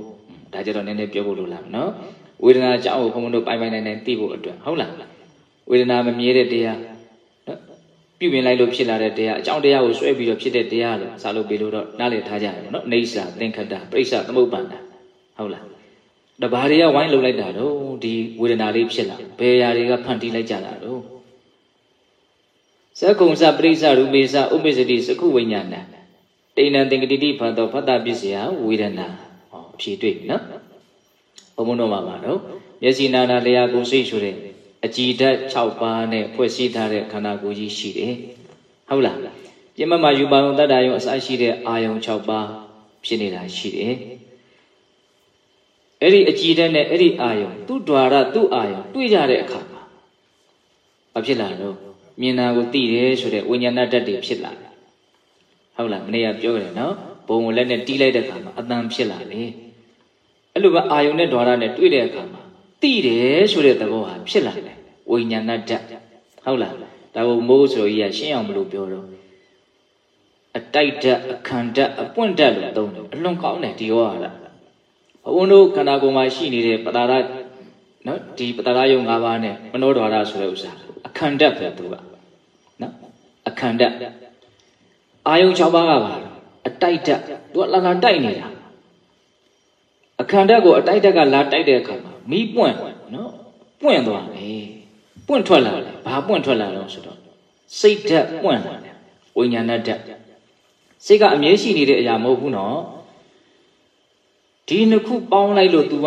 S1: ဒါကြတော့နည်းနည်းပြောဖို့လိုလာမယ်နော်ဝေဒနာကြောင့်ဘုံဘုံတို့ပိုင်ပိုင်နိုင်နိုင်သိဖို့အတွက်ဟုတ်လားဝေဒနာမမြဲတဲ့တရား ပြုပြင်လိုက်လို့ဖြစ်လာတဲ့တရားအကြောင်းတရားကိုဆွဲပြီးတော့ဖြစ်တဲ့တရားလို့စာလို့ပြီးလို့တော့နားလည်ထားကြရတယ်နော်အိဋ္ဌာသင်္ခတပရိစ္ဆသမုပ္ပန္နဟုတ်လားတဘာတွေကဝိုင်းလုံလိုက်တာတော့ဒီဝေဒနာလေးဖြစ်လာဘယ်ຢာတွေကဖန်တီးလိုက်ကြတာတော့စဇကုံစပရိစ္ဆရူပေစဥပ္ပစ္စတိစကုဝိညာဏတိဏံသင်္ကတိတိဖတ်သောဖတ်တာပစ္စယဝေဒနာဟောအဖြေတွေ့ပြီနော်ဘုံဘုံတော်မှာပါတော့မျက်စိနာနာလျာကိုစိတ်ဆိုတဲ့ အကြည်ဓာတ်6ပါးနဲ့ဖွဲ့စည်းထားတဲ့ခန္ဓာကိုယ်ကြီးရှိတယ်ဟုတ်လားပြမမယူပါုံတတ္တယုံအစရှိတဲ့အာယုံ6ပါးဖြစ်နေတာရှိတယ်အဲ့ဒီအကြည်ဓာတ်နဲ့အဲ့ဒီအာယုံသူ့ द्वार သူ့အာယုံတွေ့ကြတဲ့အခါမှာဘာဖြစ်လာတော့မြင်တာကိုသိတယ်ဆိုတဲ့ဝိညာဏဓာတ်တွေဖြစ်လာတယ်ဟုတ်လားမနေ့ကပြောကြတယ်နော်ဘုံကိုလက်နဲ့တီးလိုက်တဲ့အခါမှာအတန်ဖြစ်လာတယ်အဲ့လိုပဲအာယုံနဲ့ द्वार နဲ့တွေ့တဲ့အခါမှာ သိတယ်ဆိုတဲ့သဘောဟာဖြစ်လာတယ်ဝိညာဏဓာတ်ဟုတ်လားဒါကိုမိုးဆိုကြီးကရှင်းအောင်မလို့ပြောတော့အတိုက်ဓာတ်အခန္ဓာအပွင့်ဓာတ်လို့သုံးတယ်အလွန်ကောင်းတယ်ဒီရောဟာလားဘုံတို့ခန္ဓာကိုယ်မှာရှိနေတဲ့ပတာရနော်ဒီပတာရယုံ၅ပါးနဲ့မနောဒွါရဆိုတဲ့ဥစ္စာအခန္ဓာပဲသူကနော်အခန္ဓာအာယုံ၆ပါးကပါအတိုက်ဓာတ်သူကလာလာတိုက်နေတာအခန္ဓာကိုအတိုက်ဓာတ်ကလာတိုက်တဲ့အခါမှာ မီးပွင့်နော်ပွင့်သွားတယ်ပွင့်ထွက်လာတယ်ဘာပွင့်ထွက်လာတော့ဆိုတော့စိတ်ဓာတ်ပွင့်လာတယ်ဝိညာဏဓာတ်စိတ်ကအမြဲရှိနေတဲ့အရာမဟုတ်ဘူးနော်ဒီနှစ်ခုပေါင်းလိုက်လို့ तू က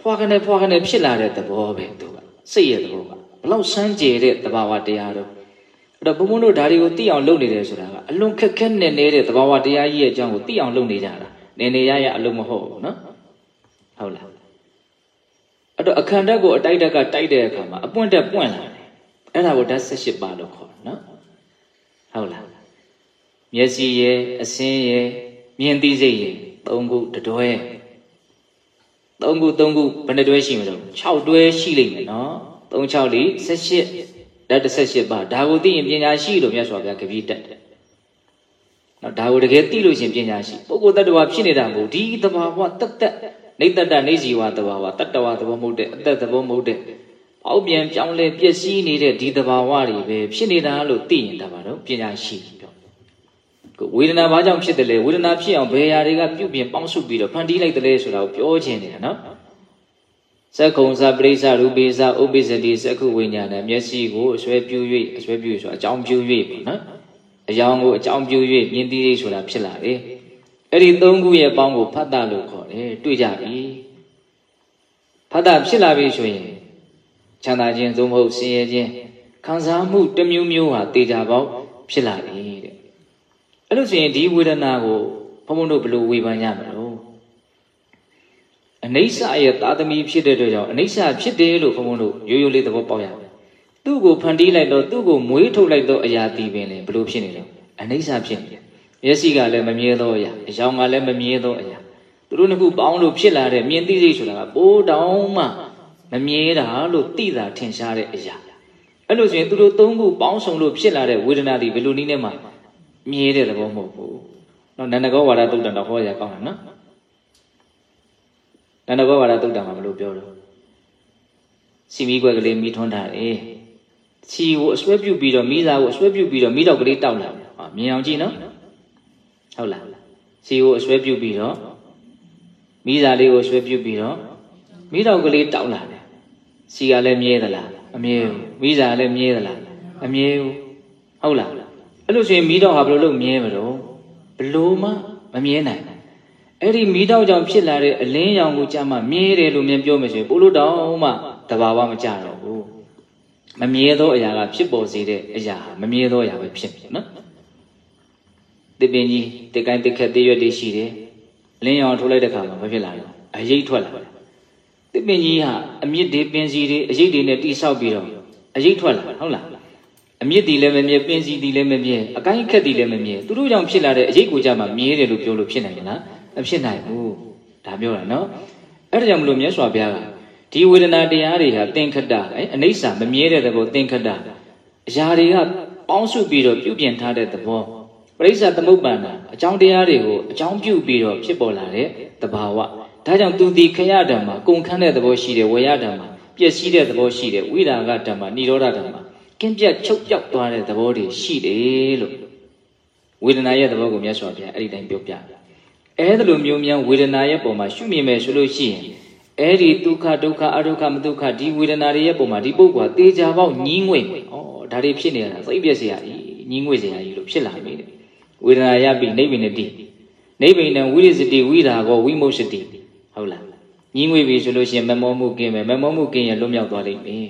S1: ဖွာကနေဖွာကနေဖြစ်လာတဲ့သဘောပဲ तू ကစိတ်ရဲ့သဘောကဘလောက်စမ်းကြယ်တဲ့သဘာဝတရားတော့အဲ့တော့ဘုံဘုံတို့ဓာရီကိုသိအောင်လုပ်နေတယ်ဆိုတာကအလွန်ခက်ခဲနဲ့နေတဲ့သဘာဝတရားကြီးရဲ့အကြောင်းကိုသိအောင်လုပ်နေကြတာနေနေရရအလုံးမဟုတ်ဘူးနော်ဟုတ်လား အဲ့တော့အခန္ဓာကိုအတိုက်တက်ကတိုက်တဲ့အခါမှာအပွင့်တက်ပွင့်လာတယ်အဲ့ဒါကိုဓာတ်၁၈ပါလို့ခေါ်တယ်နော်ဟုတ်လားမျက်စိရဲ့အစင်းရဲ့မြင်သိစိတ်ရဲ့သုံးခုတတွဲသုံးခုသုံးခုဘယ်နှတွဲရှိမလို့6တွဲရှိလိမ့်မယ်နော်3 6 4 18ဓာတ်18ပါဒါကိုသိရင်ပညာရှိလို့မြတ်စွာဘုရားကပီးတက်တယ်နော်ဒါကိုတကယ်သိလို့ရှင်ပညာရှိပုဂ္ဂိုလ်တ attva ဖြစ်နေတာမဟုတ်ဒီတဘာဝတက်တက် နေတ္တနေဇီဝတဘာဝတတ္တဝသဘောမဟုတ်တဲ့အသက်သဘောမဟုတ်တဲ့အောက်ပြန်ပြောင်းလဲပျက်စီးနေတဲ့ဒီတဘာဝတွေပဲဖြစ်နေတာလို့သိရင်ဒါပါတော့ပညာရှိပြောကိုဝေဒနာဘာကြောင့်ဖြစ်တယ်လဲဝေဒနာဖြစ်အောင်ဘယ်ဟာတွေကပြုတ်ပြင်ပေါင်းစုပြီးတော့ဖန်တီးလိုက်တယ်လဲဆိုတာကိုပြောခြင်းနေတာနော်သက္ကုံသပရိစ္ဆရူပိသဥပိစတိသက္ခုဝိညာဏမျက်စိကိုအစွဲပြု၍အစွဲပြုဆိုအကြောင်းပြု၍ပေါ့နော်အယောင်ကိုအကြောင်းပြု၍မြင်သိဆိုတာဖြစ်လာတယ် အဲ့ဒီသုံးခုရဲ့ပေါင်းကိုဖတ်တာလို့ခေါ်တယ်တွေ့ကြပြီဖတ်တာဖြစ်လာပြီဆိုရင်ချမ်းသာခြင်းသို့မဟုတ်ဆင်းရဲခြင်းခံစားမှုတစ်မျိုးမျိုးဟာတေချာပေါက်ဖြစ်လာတယ်တဲ့အဲ့လိုဆိုရင်ဒီဝေဒနာကိုဘုံဘုံတို့ဘယ်လိုဝေဖန်ကြမလို့အနိစ္စရဲ့သာသမီဖြစ်တဲ့အတွက်ကြောင့်အနိစ္စဖြစ်တယ်လို့ဘုံဘုံတို့ရိုးရိုးလေးသဘောပေါက်ရမယ်သူ့ကိုဖန်တီးလိုက်တော့သူ့ကိုမွေးထုတ်လိုက်တော့အရာတည်ပင်လေဘယ်လိုဖြစ်နေလဲအနိစ္စဖြစ်နေတယ် မျက်စိကလည်းမမြဲသောအရာအယောင်ကလည်းမမြဲသောအရာသူတို့နှစ်ခုပေါင်းလို့ဖြစ်လာတဲ့မြင်သိစိတ်ဆိုတာကပိုးတောင်မှမမြဲတာလို့သိတာထင်ရှားတဲ့အရာအဲ့လိုဆိုရင်သူတို့သုံးခုပေါင်းစုံလို့ဖြစ်လာတဲ့ဝေဒနာတွေဘယ်လိုနည်းနဲ့မှမြဲတဲ့သဘောမဟုတ်ဘူး။နော်နန္ဒကောဝါဒသုတ်တံတော့ဟောရကောင်းတယ်နော်။နန္ဒကောဝါဒသုတ်တံမှာဘယ်လိုပြောတော့စီမီခွက်ကလေးမိထွန်းထားတယ်။ချီကိုအစွဲပြုတ်ပြီးတော့မိသားကိုအစွဲပြုတ်ပြီးတော့မိတော့ကလေးတောက်လာတယ်။ဟာမြင်အောင်ကြည့်နော်။ ဟုတ်လား။ချီကိုအစွဲပြုတ်ပြီးတော့မိသားလေးကိုအစွဲပြုတ်ပြီးတော့မိတော့ကလေးတောက်လာတယ်။စီကလည်းမြဲသလား။အမြဲဘူး။မိသားလည်းမြဲသလား။အမြဲဘူး။ဟုတ်လား။အဲ့လိုဆိုရင်မီးတောက်ဟာဘယ်လိုလုပ်မြဲမလို့ဘလို့မှမမြဲနိုင်အဲ့ဒီမီးတောက်ကြောင့်ဖြစ်လာတဲ့အလင်းရောင်ကိုကြမှာမြဲတယ်လို့မြင်ပြောမယ်ဆိုရင်ပို့လို့တောင်မှတဘာဝမကြတော့ဘူးမမြဲသောအရာကဖြစ်ပေါ်စေတဲ့အရာမမြဲသောအရာပဲဖြစ်ပြီနော် တစ်ပင်ကြီးတစ်ကိုင်းတစ်ခက်တစ်ရွက်တွေရှိတယ်လင်းရောင်ထိုးလိုက်တဲ့ခါမှာမဖြစ်လာတော့အရိတ်ထွက်လာတယ်တစ်ပင်ကြီးဟာအမြင့်တွေပင်စီတွေအရိတ်တွေနဲ့တိဆောက်ပြီးတော့အရိတ်ထွက်လာဟုတ်လားအမြင့်တီလည်းမမြဲပင်စီတီလည်းမမြဲအကိုင်းခက်တီလည်းမမြဲသူတို့ကြောင့်ဖြစ်လာတဲ့အရေးကိုကြမှာမြဲတယ်လို့ပြောလို့ဖြစ်နိုင်မလားမဖြစ်နိုင်ဘူးဒါပြောတာနော်အဲ့ဒါကြောင့်မလို့မြတ်စွာဘုရားကဒီဝေဒနာတရားတွေဟာသင်္ခတအဲအနိစ္စမမြဲတဲ့သဘောသင်္ခတအရာတွေကပေါင်းစုပြီးတော့ပြုပြင်ထားတဲ့သဘော ပရိစ္ဆသမုပ္ပန္နအကြောင်းတရားတွေကိုအကြောင်းပြုပြီးတော့ဖြစ်ပေါ်လာတဲ့သဘာဝဒါကြောင့်သူဒီခရဓမ္မကုန်ခန်းတဲ့သဘောရှိတယ်ဝေယဓမ္မပျက်စီးတဲ့သဘောရှိတယ်ဝိရာဂဓမ္မនិရောဓဓမ္မကင်းပြတ်ချုပ်ပြောက်သွားတဲ့သဘောတွေရှိတယ်လို့ဝေဒနာရဲ့သဘောကိုမြတ်စွာဘုရားအဲ့ဒီတိုင်းပြောပြတယ်အဲဒါလိုမျိုးများဝေဒနာရဲ့ပုံမှာရှုမြင်မယ်ဆိုလို့ရှိရင်အဲ့ဒီဒုက္ခဒုက္ခအဒုက္ခမဒုက္ခဒီဝေဒနာတွေရဲ့ပုံမှာဒီပုဂ္ဂိုလ်ကတေချာပေါက်ညင်းငွေ့ဩဒါတွေဖြစ်နေတာသိပြည့်စရာကြီးညီငွေစရာကြီးလို့ဖြစ်လာပြီတဲ့ ဝေဒနာရပြီနိဗ္ဗိနတိနိဗ္ဗိနံဝိရစတိဝိရာကောဝိမုစတိဟုတ်လားညီငွေပြီဆိုလို့ရှိရင်မမောမှုကင်းမယ်မမောမှုကင်းရင်လွတ်မြောက်သွားလိမ့်မယ်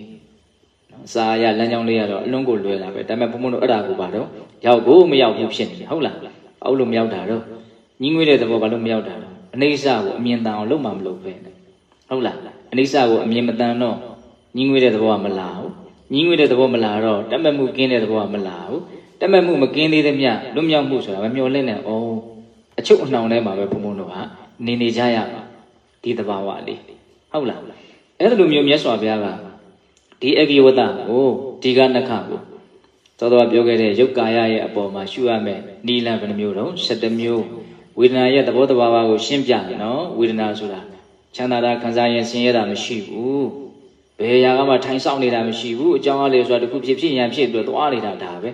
S1: နော်စာရလမ်းကြောင်းလေးကတော့အလုံးကိုလွယ်တာပဲဒါပေမဲ့ဘုံဘုံတို့အဲ့ဒါကိုပါတော့ရောက်ကိုမရောက်ဘူးဖြစ်နေတယ်ဟုတ်လားအောက်လို့မရောက်တာတော့ညီငွေတဲ့သဘောဘာလို့မရောက်တာတော့အနေဆာကိုအမြင်တန်အောင်လုပ်မှမလုပ်ပဲနဲ့ဟုတ်လားအနေဆာကိုအမြင်မတန်တော့ညီငွေတဲ့သဘောကမလာဘူးညီငွေတဲ့သဘောမလာတော့တတ်မဲ့မှုကင်းတဲ့သဘောကမလာဘူး တတ်မဲ့မှုမကင်းသေးသမျှလွတ်မြောက်မှုဆိုတာမမျော်လင့်နဲ့ဩအချုပ်အနှောင်ထဲမှာပဲဘုံဘုံတို့ကနေနေကြရမှာဒီသဘာဝလေးဟုတ်လားအဲ့ဒါလိုမျိုးမြတ်စွာဘုရားကဒီအဂိဝတ္တကိုဒီကနခကိုသောတော်ပြောခဲ့တဲ့ယုတ်ကာယရဲ့အပေါ်မှာရှုရမယ်နီလန်ဘယ်နှမျိုးတော့7မျိုးဝေဒနာရဲ့သဘောတဘာဝကိုရှင်းပြတယ်နော်ဝေဒနာဆိုတာချမ်းသာတာခံစားရင်ဆင်းရဲတာမရှိဘူးဘယ်ရာကမှထိုင်ဆောင်နေတာမရှိဘူးအကြောင်းအလေးဆိုတာတခုဖြစ်ဖြစ်ရန်ဖြစ်အတွက်သွားနေတာဒါပဲ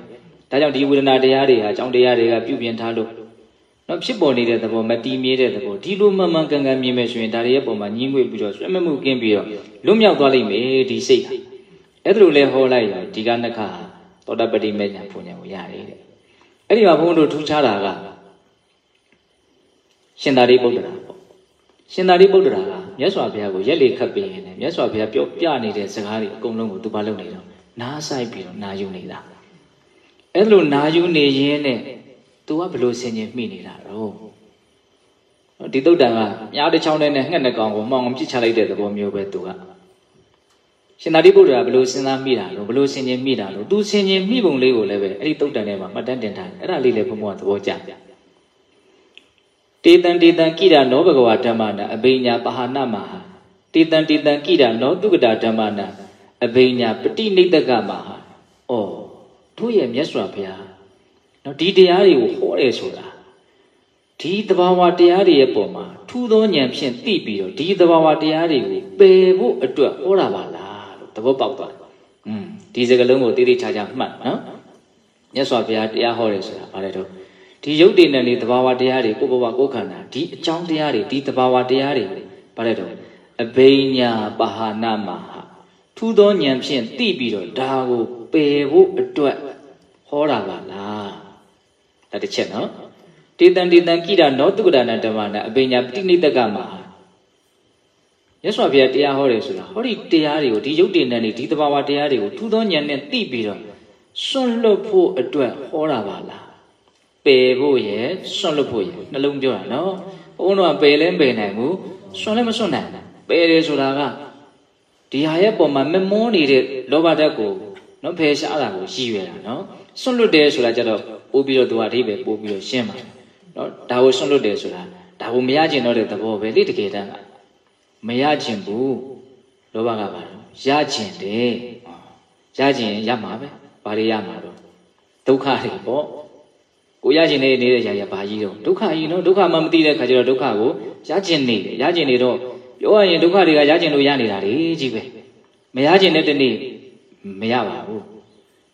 S1: ဒါကြောင့်ဒီဝေဒနာတရားတွေဟာအကြောင်းတရားတွေကပြုပြင်ထားလို့နော်ဖြစ်ပေါ်နေတဲ့သဘောမတည်မြဲတဲ့သဘောဒီလိုမှန်မှန်ကန်ကန်မြင်မယ်ဆိုရင်ဒါတွေရဲ့ပုံမှာညှင်းငွေပြီးတော့ဆွဲမမှုကင်းပြီးတော့လွတ်မြောက်သွားလိမ့်မယ်ဒီစိတ်ဟာအဲ့ဒါလိုလဲဟောလိုက်ရင်ဒီကနခသောတပတိမေညာပုံညာကိုရတယ်တဲ့အဲ့ဒီမှာဘုန်းတို့ထူးခြားတာကရှင်သာရိပုတ္တရာပေါ့ရှင်သာရိပုတ္တရာကမြတ်စွာဘုရားကိုရက်လေခတ်ပြီးရင်မြတ်စွာဘုရားပြောပြနေတဲ့စကားတွေအကုန်လုံးကိုသူဘာလုပ်နေတော့နားဆိုင်ပြီးတော့နာယူနေတာ အဲ့လိုနာယူနေရင်းနဲ့သူကဘလို့ဆင်ခြင်မိနေတာတော့ဒီတုတ်တန်ကမြားတစ်ချောင်းနဲ့ငှက်နှစ်ကောင်ကိုမှောင်ပြစ်ချလိုက်တဲ့သဘောမျိုးပဲသူကရှင်သာရိပုတ္တရာဘလို့စဉ်းစားမိတာလို့ဘလို့ဆင်ခြင်မိတာလို့သူဆင်ခြင်မိပုံလေးကိုလည်းပဲအဲ့ဒီတုတ်တန်ထဲမှာမှတ်တမ်းတင်ထားတယ်အဲ့ဒါလေးလည်းဘုံဘုံကသဘောကျတေတံတေတံကိရာနောဘဂဝါဓမ္မနာအဘိညာပဟာနမဟာတေတံတေတံကိရာနောတုကတာဓမ္မနာအဘိညာပฏิနိဒကမဟာဩ တို့ရဲ့မြတ်စွာဘုရားနော်ဒီတရားတွေကိုဟောတယ်ဆိုတာဒီသဘာဝတရားတွေရဲ့ပုံမှာထူးသောဉာဏ်ဖြင့်သိပြီးတော့ဒီသဘာဝတရားတွေကိုပယ်ဖို့အတွက်ဟောတာပါလားလို့သဘောပေါက်သွားတယ်။อืมဒီစကားလုံးကိုတိတိကျကျမှတ်နော်။မြတ်စွာဘုရားတရားဟောတယ်ဆိုတာဘာလဲတော့ဒီယုတ်တည်နဲ့လေသဘာဝတရားတွေကိုဘဝကိုယ်ခန္ဓာဒီအကြောင်းတရားတွေဒီသဘာဝတရားတွေဘာလဲတော့အဘိညာပဟာနာမဟာထူးသောဉာဏ်ဖြင့်သိပြီးတော့ဒါကို ပယ်ဖို့အတွက်ဟောတာပါလားဒါတစ်ချက်နော်တေတံတေတံကိရနောတုကဒနာဓမ္မနာအပညာပတိနိတကမှာရသော်ဘုရားတရားဟောတယ်ဆိုတာဟောဒီတရားတွေကိုဒီယုတ်တင်တဲ့နေဒီတဘာဝတရားတွေကိုထူးသောဉာဏ်နဲ့သိပြီးတော့စွန့်လွတ်ဖို့အတွက်ဟောတာပါလားပယ်ဖို့ရယ်စွန့်လွတ်ဖို့ရယ်နှလုံးပြောတာနော်ဘုန်းတော်ကပယ်လဲပယ်နိုင်ဘူးစွန့်လဲမစွန့်နိုင်ဘူးပယ်တယ်ဆိုတာကဒီဟာရဲ့ပုံမှာမမောနေတဲ့လောဘဓာတ်ကို နော်ဖယ်ရှားတာကိုရည်ရွယ်တာနော်စွန့်လွတ်တယ်ဆိုတာကြတော့ပို့ပြီးတော့သူကအဓိပ္ပာယ်ပို့ပြီးတော့ရှင်းပါတယ်နော်ဒါကိုစွန့်လွတ်တယ်ဆိုတာဒါကိုမရကျင်တော့တဲ့သဘောပဲလေတကယ်တမ်းကမရကျင်ဘူးလောဘကပါတော့ရကျင်တယ်ရကျင်ရမှာပဲဘာတွေရမှာတော့ဒုက္ခတွေပေါ့ကိုရကျင်နေနေတဲ့ຢာရဘာကြီးတော့ဒုက္ခကြီးနော်ဒုက္ခမှမသိတဲ့ခါကျတော့ဒုက္ခကိုရကျင်နေတယ်ရကျင်နေတော့ပြောရရင်ဒုက္ခတွေကရကျင်လို့ရနေတာလေကြီးပဲမရကျင်တဲ့တနေ့ မရပါဘူး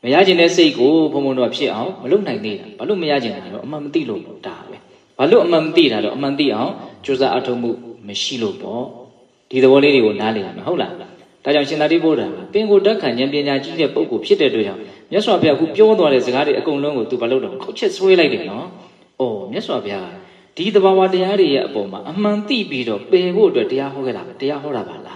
S1: မရကျင်တဲ့စိတ်ကိုဘုံဘုံတော့ဖြစ်အောင်မလုပ်နိုင်သေးတာဘာလို့မရကျင်တာလဲတော့အမှန်မသိလို့ဒါပဲဘာလို့အမှန်မသိတာတော့အမှန်သိအောင်ကြိုးစားအထောက်မှုမရှိလို့ပေါ့ဒီသဘောလေးတွေကိုနားလည်ရမယ်ဟုတ်လားဒါကြောင့်ရှင်သာရိပုတ္တရာပင်ကိုတက်ခံဉာဏ်ပညာကြီးတဲ့ပုဂ္ဂိုလ်ဖြစ်တဲ့အတွက်ကြောင့်မြတ်စွာဘုရားကပြောသွားတဲ့စကားတွေအကုန်လုံးကိုသူဘာလို့တော့ခုတ်ချက်ဆွဲလိုက်တယ်နော်။အော်မြတ်စွာဘုရားကဒီသဘာဝတရားတွေရဲ့အပေါ်မှာအမှန်သိပြီးတော့ပယ်ဖို့အတွက်တရားဟောခဲ့တာပဲတရားဟောတာပါလား။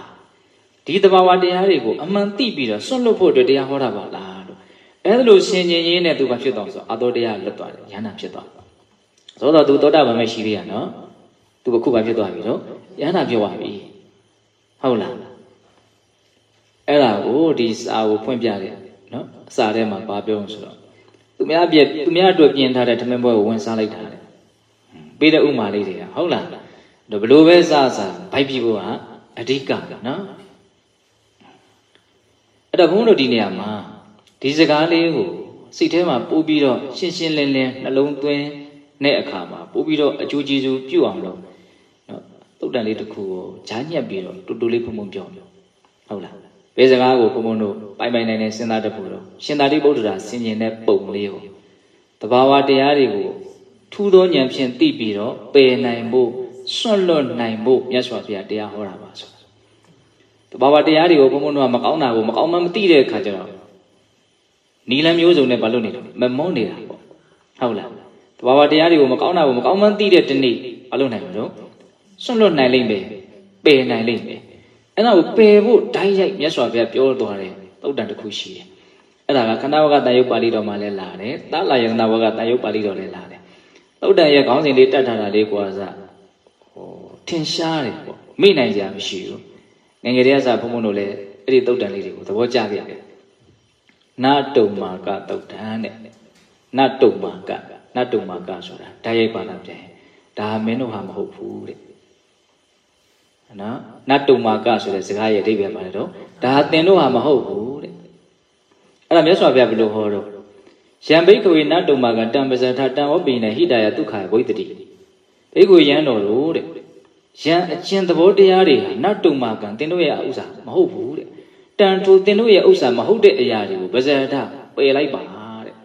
S1: ဒီသဘာဝတရားတွေကိုအမှန်သိပြီးတော့စွန့်လွတ်ဖို့အတွက်တရားဟောတာပါလားလို့အဲဒါလို့ရှင်ရှင်ရင်းနဲ့သူကဖြစ်တော့ဆိုအတော်တရားလွတ်သွားတယ်ဉာဏ်ဖြစ်သွား။သို့တော့သူသောတာပန်မရှိသေးရနော်။သူကခုမှဖြစ်သွားပြီနော်။ဉာဏ်ပြောသွားပြီ။ဟုတ်လား။အဲ့ဒါကိုဒီစာကိုဖွင့်ပြတယ်နော်အစာထဲမှာပါပြောဆိုတော့သူများပြသူများအတွက်ပြင်ထားတဲ့ထမင်းပွဲကိုဝင်စားလိုက်တာလေပေးတဲ့ဥမာလေးတွေကဟုတ်လားတော့ဘလို့ပဲစားစားဘိုက်ပြဖို့ကအဓိကနော် အဲ့တော့ဘုန်းတို့ဒီနေရာမှာဒီစကားလေးကိုစိတ်ထဲမှာပို့ပြီးတော့ရှင်းရှင်းလင်းလင်းနှလုံးသွင်းတဲ့အခါမှာပို့ပြီးတော့အကျိုးကျေးဇူးပြုအောင်လို့နော်တုတ်တန်လေးတစ်ခုကိုဂျားညက်ပြီးတော့တူတူလေးဖုံဖုံပြောပြောဟုတ်လားဘေးစကားကိုဘုံဘုံတို့ပိုင်ပိုင်နိုင်နိုင်စဉ်းစားတတ်ဖို့တော့ရှင်သာရိပုတ္တရာဆင်ញင်တဲ့ပုံလေးကိုတဘာဝတရားတွေကိုထူးသောဉာဏ်ဖြင့်သိပြီးတော့ပယ်နိုင်ဖို့စွန့်လွတ်နိုင်ဖို့မြတ်စွာဘုရားတရားဟောတာပါဆိုတာ တဘာဝတရားတွေကိုဘုံဘုံတို့ကမကောင်းတာကိုမကောင်းမှမသိတဲ့အခါကျတော့နီလန်းမျိုးစုံနဲ့ဘာလို့နေလဲမမုန်းနေတာပေါ့ဟုတ်လားတဘာဝတရားတွေကိုမကောင်းတာကိုမကောင်းမှန်းသိတဲ့တနေ့ဘာလို့နိုင်မလို့ဆွန့်လွတ်နိုင်လိမ့်မယ်ပယ်နိုင်လိမ့်မယ်အဲ့ဒါကိုပယ်ဖို့ဓာတ်ရိုက်မြတ်စွာဘုရားပြောသွားတယ်သုတ်တန်တစ်ခုရှိတယ်အဲ့ဒါကခန္ဓာဝကတန်ရုပ်ပါဠိတော်မှာလည်းလာတယ်သာလယန္တဝကတန်ရုပ်ပါဠိတော်လည်းလာတယ်သုတ်တန်ရဲ့ခေါင်းစဉ်လေးတတ်ထားတာလေးကွာစားဟိုထင်ရှားတယ်ပေါ့မိနိုင်ကြမရှိဘူး ငငယ်တည်းကစားဘုံဘုံတို့လည်းအဲ့ဒီသုတ်တန်လေးတွေကိုသဘောကျခဲ့တယ်နာတုံမာကသုတ်တန်တဲ့နတုံမာကနတုံမာကဆိုတာဓာတ်ရိုက်ပါတာပြန်ဒါမင်းတို့ဟာမဟုတ်ဘူးတဲ့နော်နတုံမာကဆိုတဲ့စကားရဲ့အဓိပ္ပာယ်ပါတယ်တော့ဒါသင်တို့ဟာမဟုတ်ဘူးတဲ့အဲ့ဒါမြတ်စွာဘုရားဘယ်လိုဟောတော့ယံဘိက္ခဝေနတုံမာကတံပဇထတံဝပိနေဟိတယဒုက္ခဝိတ္တိဘိက္ခဝေယံတော်တို့တဲ့ ယံအကျဉ်သဘောတရားတွေဟာနတုံမာကံသင်တို့ရဲ့ဥစ္စာမဟုတ်ဘူးတဲ့တန်ထိုသင်တို့ရဲ့ဥစ္စာမဟုတ်တဲ့အရာတွေကိုပဇထပယ်လိုက်ပါတဲ့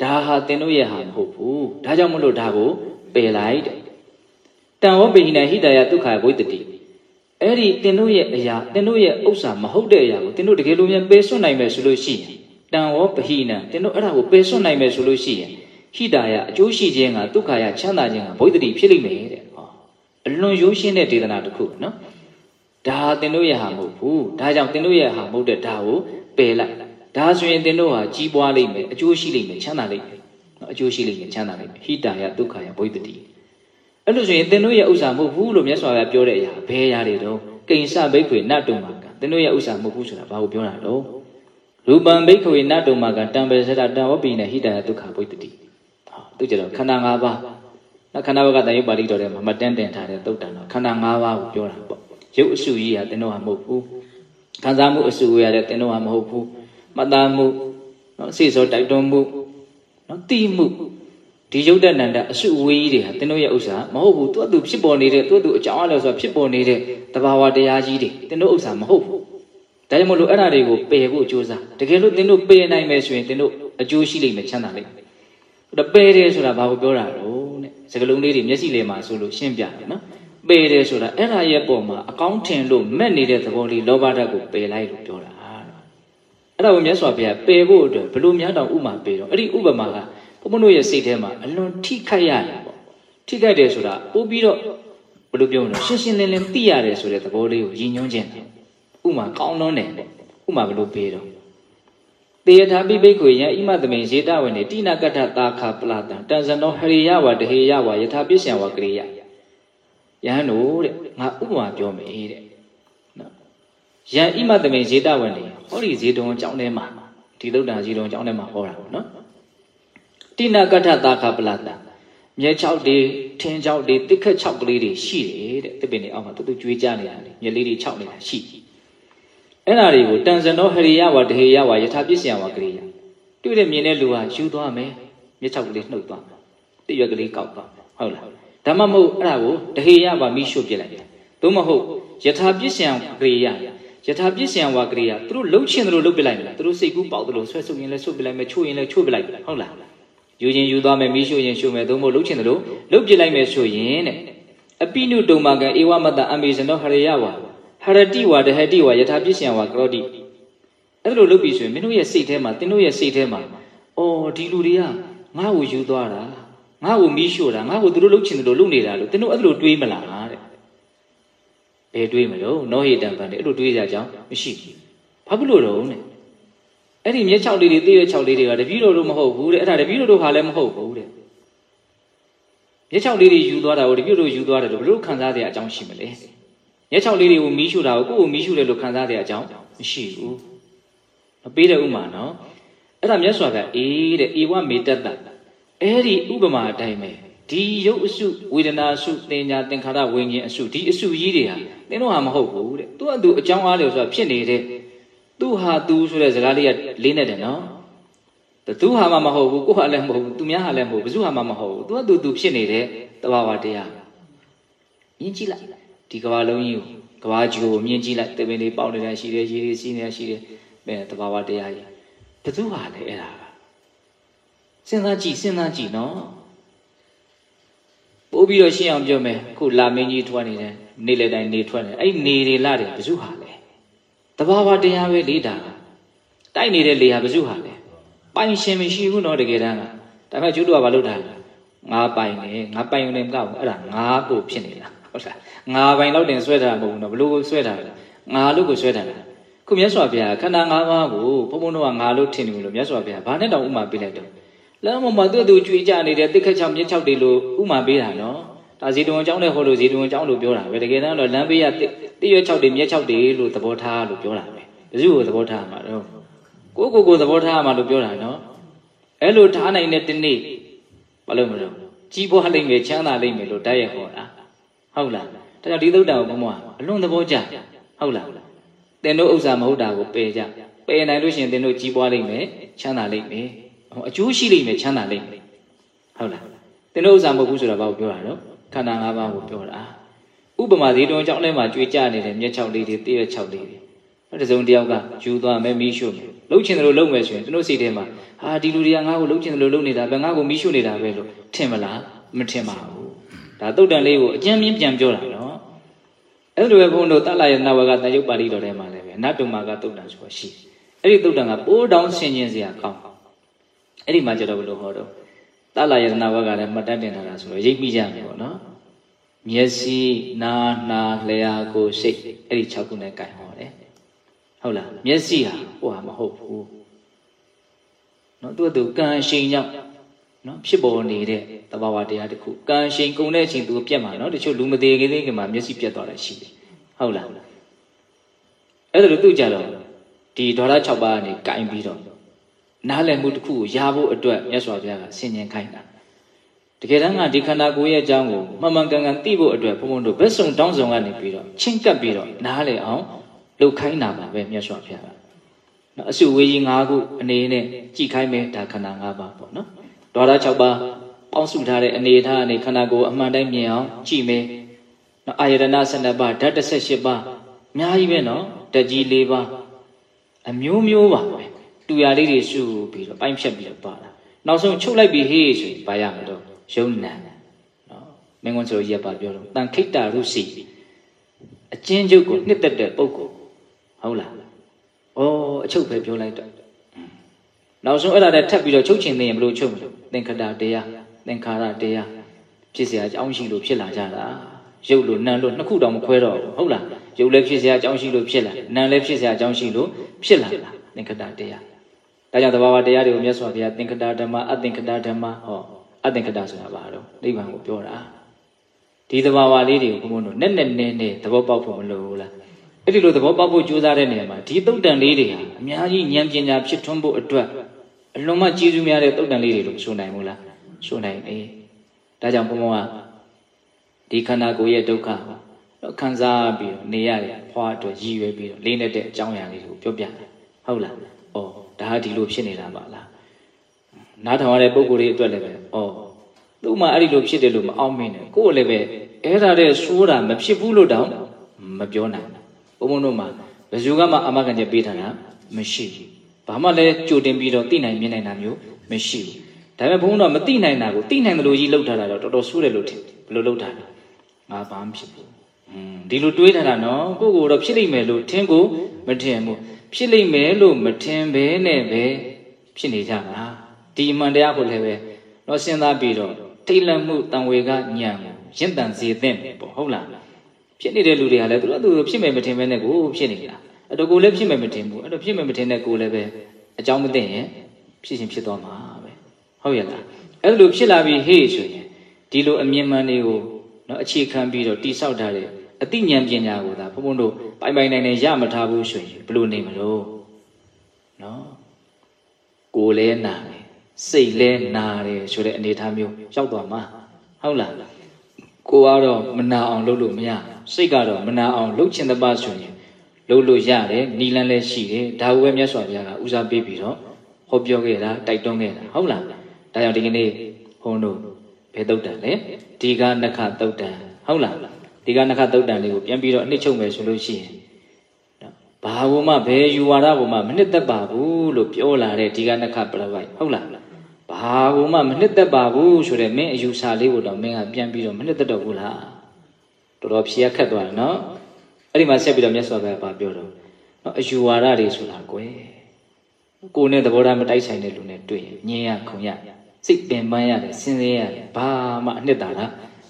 S1: ဒါဟာသင်တို့ရဲ့ဟာမဟုတ်ဘူးဒါကြောင့်မလို့ဒါကိုပယ်လိုက်တဲ့တံဝပိနေဟိတယဒုက္ခဝိတ္တိအဲ့ဒီသင်တို့ရဲ့အရာသင်တို့ရဲ့ဥစ္စာမဟုတ်တဲ့အရာကိုသင်တို့တကယ်လို့များပယ်စွန့်နိုင်မယ်ဆိုလို့ရှိရင်တံဝပဟိနံသင်တို့အဲ့ဒါကိုပယ်စွန့်နိုင်မယ်ဆိုလို့ရှိရင် ဟိတာယအကျိုးရှိခြင်းကဒုက္ခယချမ်းသာခြင်းကဘုဒ္ဓတိဖြစ်လိမ့်မယ်တဲ့ဟောအလွန်ရိုးရှင်းတဲ့ဒေသနာတစ်ခုနော်ဒါသင်တို့ရဲ့ဟာမဟုတ်ဘူးဒါကြောင့်သင်တို့ရဲ့ဟာမဟုတ်တဲ့ဒါကိုပယ်လိုက်ဒါဆိုရင်သင်တို့ဟာကြီးပွားလိမ့်မယ်အကျိုးရှိလိမ့်မယ်ချမ်းသာလိမ့်မယ်နော်အကျိုးရှိလိမ့်မယ်ချမ်းသာလိမ့်မယ်ဟိတာယဒုက္ခယဘုဒ္ဓတိအဲ့လိုဆိုရင်သင်တို့ရဲ့ဥစ္စာမဟုတ်ဘူးလို့မြတ်စွာဘုရားပြောတဲ့အရာဘယ်အရာတွေတော့ကိဉ္စဘိက္ခွေနတ်တုံမာကသင်တို့ရဲ့ဥစ္စာမဟုတ်ဘူးဆိုတာဘာကိုပြောတာတော့ရူပံဘိက္ခွေနတ်တုံမာကတံပေစရတံဝပိနေဟိတယဒုက္ခဘုဒ္ဓတိဟော သူကြတော့ခန္ဓာ၅ပါးနော်ခန္ဓာဘကတန်ရုပ်ပါဠိတော်ထဲမှာမတန်းတင်ထားတဲ့သုတ်တန်တော့ခန္ဓာ၅ပါးကိုပြောတာပေါ့ရုပ်အစုကြီးဟာသင်တို့ဟာမဟုတ်ဘူးခံစားမှုအစုရတဲ့သင်တို့ဟာမဟုတ်ဘူးမတမ်းမှုနော်စိတ်စောတိုက်တွန်းမှုနော်တိမှုဒီယုတ်တဏ္ဍအစုဝေးတွေဟာသင်တို့ရဲ့ဥစ္စာမဟုတ်ဘူးသူ့အတူဖြစ်ပေါ်နေတဲ့သူ့အတူအကြောင်းအရာဆိုဖြစ်ပေါ်နေတဲ့တဘာဝတရားကြီးတွေသင်တို့ဥစ္စာမဟုတ်ဘူးဒါကြောင့်မလို့အဲ့ဒါတွေကိုပယ်ဖို့ကြိုးစားတကယ်လို့သင်တို့ပယ်နိုင်မယ်ဆိုရင်သင်တို့အကျိုးရှိလိမ့်မယ်ချမ်းသာလိမ့်မယ် ဒါပယ်တယ်ဆိုတာဘာကိုပြောတာလို့တဲ့စကလုံးလေးတွေမျက်စိလေးမှာဆိုလို့ရှင်းပြတယ်နော်ပယ်တယ်ဆိုတာအဲ့ဒါရဲ့ပုံမှာအကောင်းထင်လို့မဲ့နေတဲ့သဘောလေးလောဘဓာတ်ကိုပယ်လိုက်လို့ပြောတာအဲ့ဒါကိုမြတ်စွာဘုရားပယ်ဖို့အတွက်ဘလို့များတောင်ဥမာပေးတော့အဲ့ဒီဥပမာကဘုမတို့ရဲ့စိတ်ထဲမှာအလွန်ထိခိုက်ရတယ်ပေါ့ထိခိုက်တယ်ဆိုတာပို့ပြီးတော့ဘယ်လိုပြောမလဲရှင်းရှင်းလင်းလင်းသိရတယ်ဆိုတဲ့သဘောလေးကိုရည်ညွှန်းခြင်းဥမာကောင်းတော့တယ်ဥမာဘယ်လိုပေးတော့ တေယထာပိဘိက္ခွေယံဣမသမိန်ဇေတဝေနေတိနာကတ္ထသာခပလတံတန်ဇနောဟရိယဝတဟေယဝယထာပစ္စယဝကရိယယဟန်တို့တဲ့ငါဥပမာပြောမယ်တဲ့နော်ယံဣမသမိန်ဇေတဝေနေဟောဒီဇေတုံအကြောင်းထဲမှာဒီသုဒ္ဓဇေတုံအကြောင်းထဲမှာဟောတာပေါ့နော်တိနာကထသာခပလတမြဲ6တွေထင်း6တွေတိခက်6ကလေးတွေရှိတယ်တဲ့တစ်ပင်တွေအောက်မှာတူတူကျွေးကြနေရတယ်မြဲလေးတွေ6နေတာရှိ အဲ့ဒါတွေကိုတန်ဇနောဟရိယဝတဟေယဝယထာပစ္စယဝကရိယတွေ့တဲ့မြင်တဲ့လူဟာယူသွားမယ်မြဲ6ကလေးနှုတ်သွားမယ်တိရွက်ကလေးကောက်သွားမယ်ဟုတ်လားဒါမှမဟုတ်အဲ့ဒါကိုတဟေယဝမိရှုပြစ်လိုက်တယ်သို့မဟုတ်ယထာပစ္စယကရိယယထာပစ္စယဝကရိယသူတို့လှုပ်ချင်တယ်လို့လှုပ်ပြလိုက်မယ်သူတို့စိတ်ကူးပေါက်တယ်လို့ဆွဲဆုပ်ရင်လည်းဆုပ်ပြလိုက်မယ်ချို့ရင်လည်းချို့ပြလိုက်ဟုတ်လားယူခြင်းယူသွားမယ်မိရှုရင်ရှုမယ်သို့မဟုတ်လှုပ်ချင်တယ်လို့လှုပ်ပြလိုက်မယ်ဆိုရင်တဲ့အပိနုတုံမာကံဧဝမတ္တအမေဇနောဟရယဝ ဟရတိဝဒဟတိဝယထာပစ္စယဝကရောတိအဲ့လိုလုပ်ပြီဆိုရင်မင်းတို့ရဲ့စိတ်ထဲမှာတင်းတို့ရဲ့စိတ်ထဲမှာအော်ဒီလူတွေကငါ့ကိုယူသွားတာငါ့ကိုမိရှုတာငါ့ကိုသူတို့လှုပ်ချင်တယ်လို့လှုပ်နေတာလို့တင်းတို့အဲ့လိုတွေးမလားတဲ့ဘယ်တွေးမလို့နောဟိတံပန်တဲ့အဲ့လိုတွေးကြကြအောင်မရှိဘူးဘာဖြစ်လို့တော့နဲ့အဲ့ဒီမျက်ခြောက်လေးတွေသိတဲ့ခြောက်လေးတွေကတပည့်တော်တို့မဟုတ်ဘူးတဲ့အဲ့ဒါတပည့်တော်တို့ဟာလည်းမဟုတ်ဘူးတဲ့မျက်ခြောက်လေးတွေယူသွားတာကိုတပည့်တော်ယူသွားတယ်လို့ဘယ်လိုခံစားရတဲ့အကြောင်းရှိမလဲမျ က်ခြောက်လေးတွေကိုမီးရှို့တာကိုကိုယ့်ကိုမီးရှို့တယ်လို့ခံစားရတဲ့အကြောင်းမရှိဘူးမပေးတဲ့ဥမာနော်အဲ့ဒါမြတ်စွာဘုရားအေးတဲ့ဧဝမေတ္တတအဲ့ဒီဥပမာအတိုင်းပဲဒီရုပ်အစုဝေဒနာအစုသင်ညာသင်္ခါရဝိညာဉ်အစုဒီအစုကြီးတွေဟာသင်တို့ဟာမဟုတ်ဘူးတဲ့သူကသူအကြောင်းအားလျော်ဆိုတာဖြစ်နေတဲ့သူဟာသူဆိုတဲ့စကားလေးကလေးနဲ့တယ်နော်သူဟာမှမဟုတ်ဘူးကိုဟာလည်းမဟုတ်ဘူးသူများဟာလည်းမဟုတ်ဘူးဘယ်သူဟာမှမဟုတ်ဘူးသူကသူသူဖြစ်နေတဲ့တဘာဝတရားမြင်ကြည့်လိုက် ဒီကဘာလုံးကြီးကိုကဘာကြီးကိုမြင်ကြည့်လိုက်တပင်လေးပေါက်နေတာရှိတယ်ရေတွေစီးနေတာရှိတယ်အဲတဘာဝတရားကြီးဘယ်သူဟာလဲအဲ့ဒါကစဉ်းစားကြည့်စဉ်းစားကြည့်နော်ပို့ပြီးတော့ရှင်းအောင်ပြောမယ်ခုလာမင်းကြီးထွက်နေတယ်နေလေတိုင်းနေထွက်နေအဲ့နေတွေလာတယ်ဘယ်သူဟာလဲတဘာဝတရားပဲလေ့တာတိုက်နေတဲ့လေဟာဘယ်သူဟာလဲပိုင်ရှင်မရှိဘူးနော်တကယ်တမ်းကဒါပေမဲ့ကျုပ်တို့ကဘာလုပ်တာလဲငါပိုင်နေငါပိုင်ုံနဲ့မကဘူးအဲ့ဒါငါကိုဖြစ်နေတာ ဟုတ်လားငါပိုင်လောက်တင်ဆွဲထားတာမဟုတ်ဘူးနော်ဘလို့ဆွဲထားတာငါလို့ကိုဆွဲထားတာခုမြတ်စွာဘုရားခန္ဓာ၅ပါးကိုဘုံဘုံတို့ကငါလို့ထင်နေလို့မြတ်စွာဘုရားဘာနဲ့တောင်ဥမာပေးလိုက်တော့လမ်းပေါ်မှာသူ့သူကြွေးကြနေတဲ့တစ်ခက်ချောင်မြက်ချောက်တွေလို့ဥမာပေးတာနော်ဒါဇီတုံအကြောင်းနဲ့ဟောလို့ဇီတုံအကြောင်းလို့ပြောတာပဲတကယ်တမ်းတော့လမ်းဘေးကတိရွက်ချောက်တွေမြက်ချောက်တွေလို့သဘောထားလို့ပြောတာပဲဘယ်သူ့ကိုသဘောထားမှာတော့ကိုကိုကိုသဘောထားမှာလို့ပြောတာနော်အဲ့လိုထားနိုင်တဲ့တနေ့ဘာလို့မလို့ကြီးပွားလိမ့်မယ်ချမ်းသာလိမ့်မယ်လို့တိုက်ရဟောတာ ဟုတ်လားဒါကြောင့်ဒီသုတ်တံကိုဘုံဘအလွန်သဘောကျဟုတ်လားသင်တို့ဥစ္စာမဟုတ်တာကိုပယ်ကြပယ်နိုင်လို့ရှိရင်သင်တို့ကြီးပွားလိမ့်မယ်ချမ်းသာလိမ့်မယ်အကျိုးရှိလိမ့်မယ်ချမ်းသာလိမ့်မယ်ဟုတ်လားသင်တို့ဥစ္စာမဟုတ်ဘူးဆိုတာဘာကိုပြောတာတော့ခန္ဓာ၅ပါးကိုပြောတာဥပမာဒီတုံကြောင့်လည်းမှကြွေကြနေတဲ့မျက်ချောက်လေးတွေတည့်ရချောက်လေးတွေနောက်တစ်စုံတစ်ယောက်ကယူသွားမယ်မီးရှို့မယ်လှုပ်ချင်တယ်လို့လှုပ်မယ်ဆိုရင်တို့စိတ်ထဲမှာဟာဒီလူတွေကငါ့ကိုလှုပ်ချင်တယ်လို့လှုပ်နေတာပဲငါ့ကိုမီးရှို့နေတာပဲလို့ထင်မလားမထင်ပါဘူး ဒါတုတ်တန်လေးကိုအကျဉ်းမြင့်ပြန်ပြောတာနော်အဲ့လိုပဲဘုန်းတို့တလရဏဝကတယုတ်ပါဠိတော်ထဲမှာလည်းပဲနတ်တုမာကတုတ်တန်ဆိုတာရှိအဲ့ဒီတုတ်တန်ကပိုးတောင်းဆင်ခြင်စရာကောင်းအဲ့ဒီမှာကျတော့ဘယ်လိုဟောတော့တလယတနာဘကလည်းမှတ်တတ်တင်တာဆိုတော့ရိပ်မိကြမယ်ပေါ့နော်မျက်စိနာနာလျာကိုစိတ်အဲ့ဒီ6ခုနဲ့ကြိုင်ဟောတယ်ဟုတ်လားမျက်စိဟာဟိုဟာမဟုတ်ဘူးနော်သူကသူကံရှိန်ကြောင့် နော်ဖြစ်ပေါ်နေတဲ့တဘာဝတရားတစ်ခုကံရှိန်ကုန်တဲ့အချိန်သူပြက်မှာနော်တချို့လူမသေးသေးခင်မှာမျက်စိပြက်သွားတာရှိတယ်ဟုတ်လားအဲ့ဒါလို့သူကြတော့ဒီဒေါရ6ပါးကနေကြိုင်ပြီးတော့နားလည်မှုတစ်ခုကိုရဖို့အတွက်မြတ်စွာဘုရားကဆင်ញင်ခိုင်းတာတကယ်တမ်းကဒီခန္ဓာကိုယ်ရဲ့အကြောင်းကိုမှန်မှန်ကန်ကန်သိဖို့အတွက်ဘုံဘုံတို့ဘက်စုံတောင်းစုံကနေပြီးတော့ချင်းကပ်ပြီးတော့နားလည်အောင်လှုပ်ခိုင်းတာပါပဲမြတ်စွာဘုရားကနော်အစုဝေးကြီး၅ခုအနေနဲ့ကြည်ခိုင်းမယ်ဒါခန္ဓာ၅ပါးပေါ့နော် ဒေါရ6ပါးပေါင်းစုထားတဲ့အနေထားအနေခန္ဓာကိုယ်အမှန်တိုင်းမြင်အောင်ကြည်မယ်နော်အာယတနာ12ပါးဓာတ်18ပါးအများကြီးပဲနော်ဓာတ်ကြီး၄ပါးအမျိုးမျိုးပါပဲတူရလေးတွေစုပြီးတော့ပိုင်းဖြတ်ပြီးတော့ပါတာနောက်ဆုံးချုပ်လိုက်ပြီးဟေးဆိုရင်ဘာရမလို့ယုံနံနော်မင်းကွန်းဆိုရက်ပါပြောတော့တန်ခိတ္တရုစီအချင်းချုပ်ကိုနှစ်သက်တဲ့ပုဂ္ဂိုလ်ဟုတ်လားဩအချုပ်ပဲပြောလိုက်တော့ နောက်ဆုံးအဲ့ဒါနဲ့ထပ်ပြီးတော့ချုပ်ချင်နေရင်ဘလို့ချုပ်မလို့သင်္ခတတရားသင်္ခါရတရားဖြစ်เสียအကြောင်းရှိလို့ဖြစ်လာကြတာရုပ်လို့နာမ်လို့နှစ်ခုတောင်မခွဲတော့ဘူးဟုတ်လားရုပ်လည်းဖြစ်เสียအကြောင်းရှိလို့ဖြစ်လာနာမ်လည်းဖြစ်เสียအကြောင်းရှိလို့ဖြစ်လာတာသင်္ခတတရားဒါကြောင့်သဘာဝတရားတွေကိုမြတ်စွာဘုရားသင်္ခတဓမ္မအသင်္ခတဓမ္မဟောအသင်္ခတဆိုတာဘာတော့နိဗ္ဗာန်ကိုပြောတာဒီသဘာဝလေးတွေကိုဘုံဘုံတို့နဲ့နဲ့နဲ့နဲ့သဘောပေါက်ဖို့မလိုဘူးလားအဲ့ဒီလိုသဘောပေါက်ဖို့ကြိုးစားတဲ့နေရာမှာဒီတုတ်တန်လေးတွေဟာအများကြီးဉာဏ်ပညာဖြစ်ထွန်းဖို့အတွက် အလုံးမကျေးဇူးများတဲ့တုတ်တန်လေးတွေလို့ဆိုနိုင်ဘူးလားဆိုနိုင်အေးဒါကြောင့်ဘုံဘုံကဒီခန္ဓာကိုယ်ရဲ့ဒုက္ခတော့ခံစားပြီးတော့နေရတယ်ဖွာအတွက်ရည်ရွယ်ပြီးတော့လေးနဲ့တဲ့အကြောင်းအရာလေးတွေကိုပြောပြတယ်ဟုတ်လားဩဒါဟာဒီလိုဖြစ်နေတာပါလားနားထောင်ရတဲ့ပုံကိုယ်လေးအတွက်လည်းပဲဩသူ့မှာအဲ့ဒီလိုဖြစ်တယ်လို့မအောင်မင်းနဲ့ကိုယ်လည်းပဲအဲ့ဒါတဲ့ဆိုးတာမဖြစ်ဘူးလို့တောင်မပြောနိုင်ဘူးဘုံဘုံတို့မှာဘယ်သူကမှအမကန်ချက်ပေးထားတာမရှိဘူး ဘာမှလည်းကြိုတင်ပြီးတော့သိနိုင်မြင်နိုင်တာမျိုးမရှိဘူးဒါပေမဲ့ဘုန်းတော်မသိနိုင်တာကိုသိနိုင်တယ်လို့ကြီးလှုပ်ထားတာတော့တော်တော်ဆိုးတယ်လို့ထင်ဘယ်လိုလှုပ်ထားလဲငါဘာမှဖြစ်ဘူးอืมဒီလိုတွေးထားတာနော်ကိုကိုတော့ဖြစ်လိမ့်မယ်လို့ထင်ကိုမထင်ဘူးဖြစ်လိမ့်မယ်လို့မထင်ဘဲနဲ့ပဲဖြစ်နေကြတာဒီအမှန်တရားကိုလည်းပဲတော့စဉ်းစားပြီးတော့ထိတ်လန့်မှုတံဝေကညံကိုရင့်တန်စေသင့်တယ်ပေါ့ဟုတ်လားဖြစ်နေတဲ့လူတွေကလည်းသူတို့သူဖြစ်မယ်မထင်ဘဲနဲ့ကိုဖြစ်နေတာ အဲ့တော့ကိုလည်းဖြစ်မယ်မထင်ဘူးအဲ့တော့ဖြစ်မယ်မထင်တဲ့ကိုလည်းပဲအကြောင်းမသိရင်ဖြစ်ရှင်ဖြစ်သွားမှာပဲဟုတ်ရဲ့လားအဲ့လိုဖြစ်လာပြီးဟေးဆိုရင်ဒီလိုအမြင်မှန်တွေကိုနော်အခြေခံပြီးတော့တိဆောက်ထားတဲ့အသိဉာဏ်ပညာကိုသာဘုံဘုံတို့ပိုင်ပိုင်နိုင်နိုင်ရမထားဘူးဆိုရင်ဘယ်လိုနေမလို့နော်ကိုယ်လဲနာတယ်စိတ်လဲနာတယ်ဆိုတဲ့အနေအထားမျိုးရောက်သွားမှာဟုတ်လားကိုကတော့မနာအောင်လုပ်လို့မရစိတ်ကတော့မနာအောင်လုပ်ချင်တဲ့ပါဆိုရင် လုပ်လို့ရတယ်နီလန်းလည်းရှိတယ်ဒါဝဲမြတ်စွာဘုရားကဦးစားပေးပြီးတော့ဟောပြောခဲ့တာတိုက်တွန်းခဲ့တာဟုတ်လားဒါကြောင့်ဒီကနေ့ဘုန်းတို့ဘယ်တုတ်တန်လဲဒီကနခတုတ်တန်ဟုတ်လားဒီကနခတုတ်တန်လေးကိုပြန်ပြီးတော့အနှစ်ချုပ်မယ်ဆိုလို့ရှိရင်ဘာဘုံမှဘယ်ယူဝါဒဘုံမှမနှစ်သက်ပါဘူးလို့ပြောလာတဲ့ဒီကနခပရပိုက်ဟုတ်လားဘာဘုံမှမနှစ်သက်ပါဘူးဆိုတဲ့မင်းအယူဆလေးကိုတော့မင်းကပြန်ပြီးတော့မနှစ်သက်တော့ဘူးလားတော်တော်ဖြေရခက်သွားတယ်နော် အဲ့ဒီမှာဆက်ပြီးတော့မြတ်စွာဘုရားပြောတော့နော်အယူဝါဒတွေဆိုတာကွယ်ကိုယ်နဲ့သဘောထားမတိုက်ဆိုင်တဲ့လူနဲ့တွေ့ရင်ညင်ရခုံရစိတ်ပင်ပန်းရတယ်စဉ်းစားရတယ်ဘာမှအနှစ်သာရ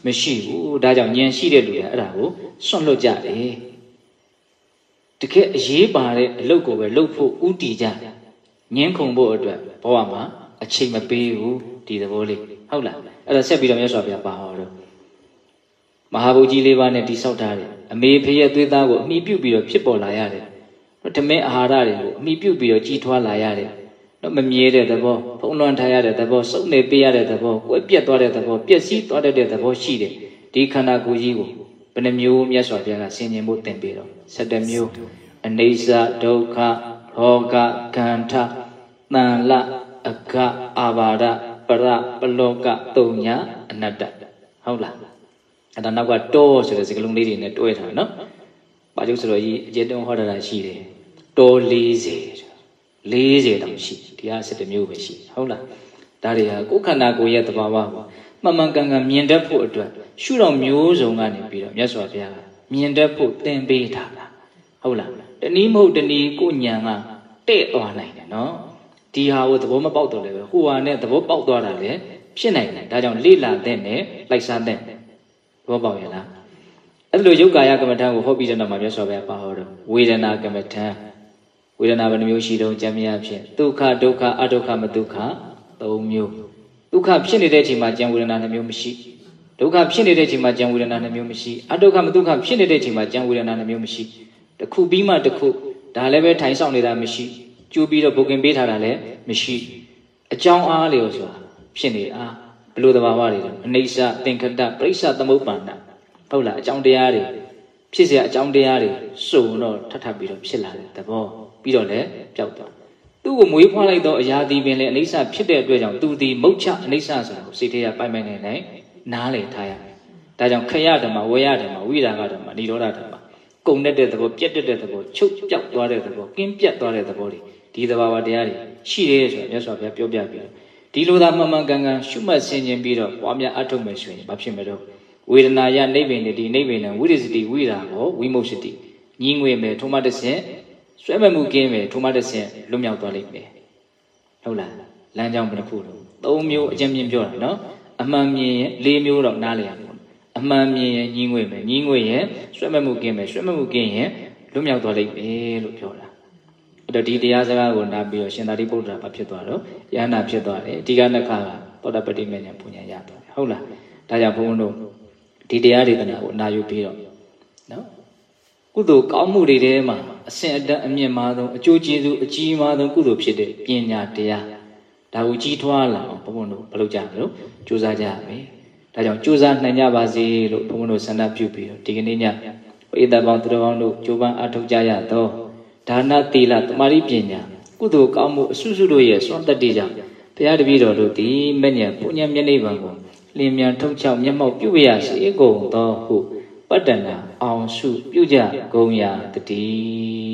S1: မရှိဘူးဒါကြောင့်ညင်ရှိတဲ့လူတွေအဲ့ဒါကိုစွန့်လွတ်ကြတယ်တကယ်အရေးပါတဲ့အလုပ်ကိုပဲလုပ်ဖို့ဥတီကြညင်ခုံဖို့အတွက်ဘဝမှာအချိန်မပေးဘူးဒီသဘောလေးဟုတ်လားအဲ့ဒါဆက်ပြီးတော့မြတ်စွာဘုရားပါဟောတော့ မဟာဗုဒ္ဓကြီးလေးပါးနဲ့တိဆောက်ထားတယ်အမေဖေရဲ့သွေးသားကိုအမိပြုတ်ပြီးတော့ဖြစ်ပေါ်လာရတယ်ဓမင်းအာဟာရတွေကိုအမိပြုတ်ပြီးတော့ကြီးထွားလာရတယ်တော့မမြဲတဲ့သဘောဖုံးလွှမ်းထားရတဲ့သဘောစုပ်နေပေးရတဲ့သဘောကွဲပြက်သွားတဲ့သဘောပျက်စီးသွားတဲ့သဘောရှိတယ်ဒီခန္ဓာကိုယ်ကြီးကိုဘယ်နှမျိုးမြတ်စွာဘုရားကဆင်ញင်ဖို့သင်ပေးတော့7မျိုးအနေစာဒုက္ခရောဂကန္ထတန်လအခအာဘာဒပရပလောကတုံညာအနတ္တဟုတ်လား အဲ့ဒါနောက်ကတောဆိုတဲ့စကားလုံးလေးတွေနဲ့တွဲထားနော်။ဘာလို့ဆိုတော့ဒီအကျေတုံးဟောတာရှိတယ်။တော40 40တောင်ရှိဒီဟာ7မျိုးပဲရှိဟုတ်လားဒါတွေကကိုယ်ခန္ဓာကိုယ်ရဲ့သဘာဝကိုမှန်မှန်ကန်ကန်မြင်တတ်ဖို့အတွက်ရှုတော်မျိုးစုံကနေပြီးတော့မြတ်စွာဘုရားကမြင်တတ်ဖို့သင်ပေးထားတာဟုတ်လားတနည်းမဟုတ်တနည်းကိုညံကတဲ့သွားနိုင်တယ်နော်ဒီဟာကိုသဘောမပေါက်တော့လည်းပဲဟိုဟာနဲ့သဘောပေါက်သွားတာလည်းဖြစ်နိုင်တယ်ဒါကြောင့်လေ့လာတဲ့နဲ့လိုက်စားတဲ့ သဘောပေါက်ရလားအဲ့လိုယုတ်ကာယကမ္မထံကိုဟောပြီးတဲ့နောက်မှာမြတ်စွာဘုရားပါဟောတော့ဝေဒနာကမ္မထံဝေဒနာဘယ်နှမျိုးရှိတော့ကြံမြအဖြစ်ဒုက္ခဒုက္ခအဒုက္ခမဒုက္ခ၃မျိုးဒုက္ခဖြစ်နေတဲ့အချိန်မှာကြံဝေဒနာနှမျိုးမရှိဒုက္ခဖြစ်နေတဲ့အချိန်မှာကြံဝေဒနာနှမျိုးမရှိအဒုက္ခမဒုက္ခဖြစ်နေတဲ့အချိန်မှာကြံဝေဒနာနှမျိုးမရှိတစ်ခုပြီးမှတစ်ခုဒါလည်းပဲထိုင်ဆောင်နေတာမရှိကြိုးပြီးတော့ဘုကင်ပေးထားတာလည်းမရှိအကြောင်းအားလျော်ဆိုတာဖြစ်နေအား ဘလို့တဘာဝတွေလဲအနိစ္စသင်္ခတပရိစ္ဆသမုပ္ပန္နဟုတ်လားအကြောင်းတရားတွေဖြစ်เสียအကြောင်းတရားတွေစုံတော့ထပ်ထပ်ပြီးတော့ဖြစ်လာတဲ့သဘောပြီးတော့လည်းပျောက်သွားသူ့ကိုမွေးဖွားလိုက်တော့အရာဒီပင်လည်းအနိစ္စဖြစ်တဲ့အတွက်ကြောင့်သူဒီမုတ်ချအနိစ္စဆိုတာကိုစိတ်ထဲကပိုင်ပိုင်နိုင်နိုင်နားလည်ထားရမယ်။ဒါကြောင့်ခရဓမ္မဝေယဓမ္မဝိရာဂဓမ္မនិရောဓဓမ္မကုံတဲ့တဲ့သဘောပြက်တဲ့တဲ့သဘောချုပ်ပြောက်သွားတဲ့သဘောကင်းပြတ်သွားတဲ့သဘောတွေဒီသဘာဝတရားတွေရှိတယ်ဆိုတာမြတ်စွာဘုရားပြောပြပြီး ဒီလိုသာမှန်မှန်ကန်ကန်ရှုမှတ်ဆင်ခြင်ပြီးတော့ပွားများအထုတ်မယ်ဆိုရင်ဘာဖြစ်မလို့ဝေဒနာယနိဗ္ဗာန်တိနိဗ္ဗာန်ဝိရစတိဝိရာဟောဝိမု ක්ෂ တိညီငွေမယ်ထုံမတဆင်ဆွဲမဲ့မှုကင်းမယ်ထုံမတဆင်လွတ်မြောက်သွားလိမ့်မယ်ဟုတ်လားလမ်းကြောင်းဘယ်နှခုလို့သုံးမျိုးအကျဉ်းပြင်းပြောတာနော်အမှန်မြင်ရင်၄မျိုးတော့နားလည်ရမှာအမှန်မြင်ရင်ညီငွေမယ်ညီငွေရင်ဆွဲမဲ့မှုကင်းမယ်ဆွဲမဲ့မှုကင်းရင်လွတ်မြောက်သွားလိမ့်မယ်လို့ပြောတာ အဲ့တော့ဒီတရားစကားကိုနားပြီးတော့ရှင်သာရိပုတ္တရာဘာဖြစ်သွားတော့ယန္တာဖြစ်သွားတယ်ဒီကနခါကသောတာပတိမေညာပူညာရသွားတယ်ဟုတ်လားဒါကြောင့်ဘုန်းဘုန်းတို့ဒီတရားဒေသနာကိုအနာယူပြီးတော့နော်ကုသိုလ်ကောင်းမှုတွေထဲမှာအစဉ်အတန်းအမြင့်မားဆုံးအကျိုးကျေးဇူးအကြီးမားဆုံးကုသိုလ်ဖြစ်တဲ့ပညာတရားဒါကိုကြီးထွားလာအောင်ဘုန်းဘုန်းတို့ဘယ်လိုကြမလို့ကြိုးစားကြရမယ်ဒါကြောင့်ကြိုးစားနိုင်ကြပါစေလို့ဘုန်းဘုန်းတို့ဆန္ဒပြုပြီးတော့ဒီကနေ့ညပိဋကပေါင်းသူတော်ကောင်းတို့ကြိုးပမ်းအထောက်ကြရတော့ ဒါနသီလတမာတိပညာကုသိုလ်ကောင်းမှုအဆုစုတို့ရဲ့စွန့်တက်တည်ကြောင့်ဘုရားတပည့်တော်တို့ဒီမညံပုညံမျက်နှိပ်ပံကိုလင်းမြန်ထုတ်ချောက်မျက်မှောက်ပြုရစေကုန်သောဟုပတ္တနာအောင်စုပြုကြကုန်ရာတည်း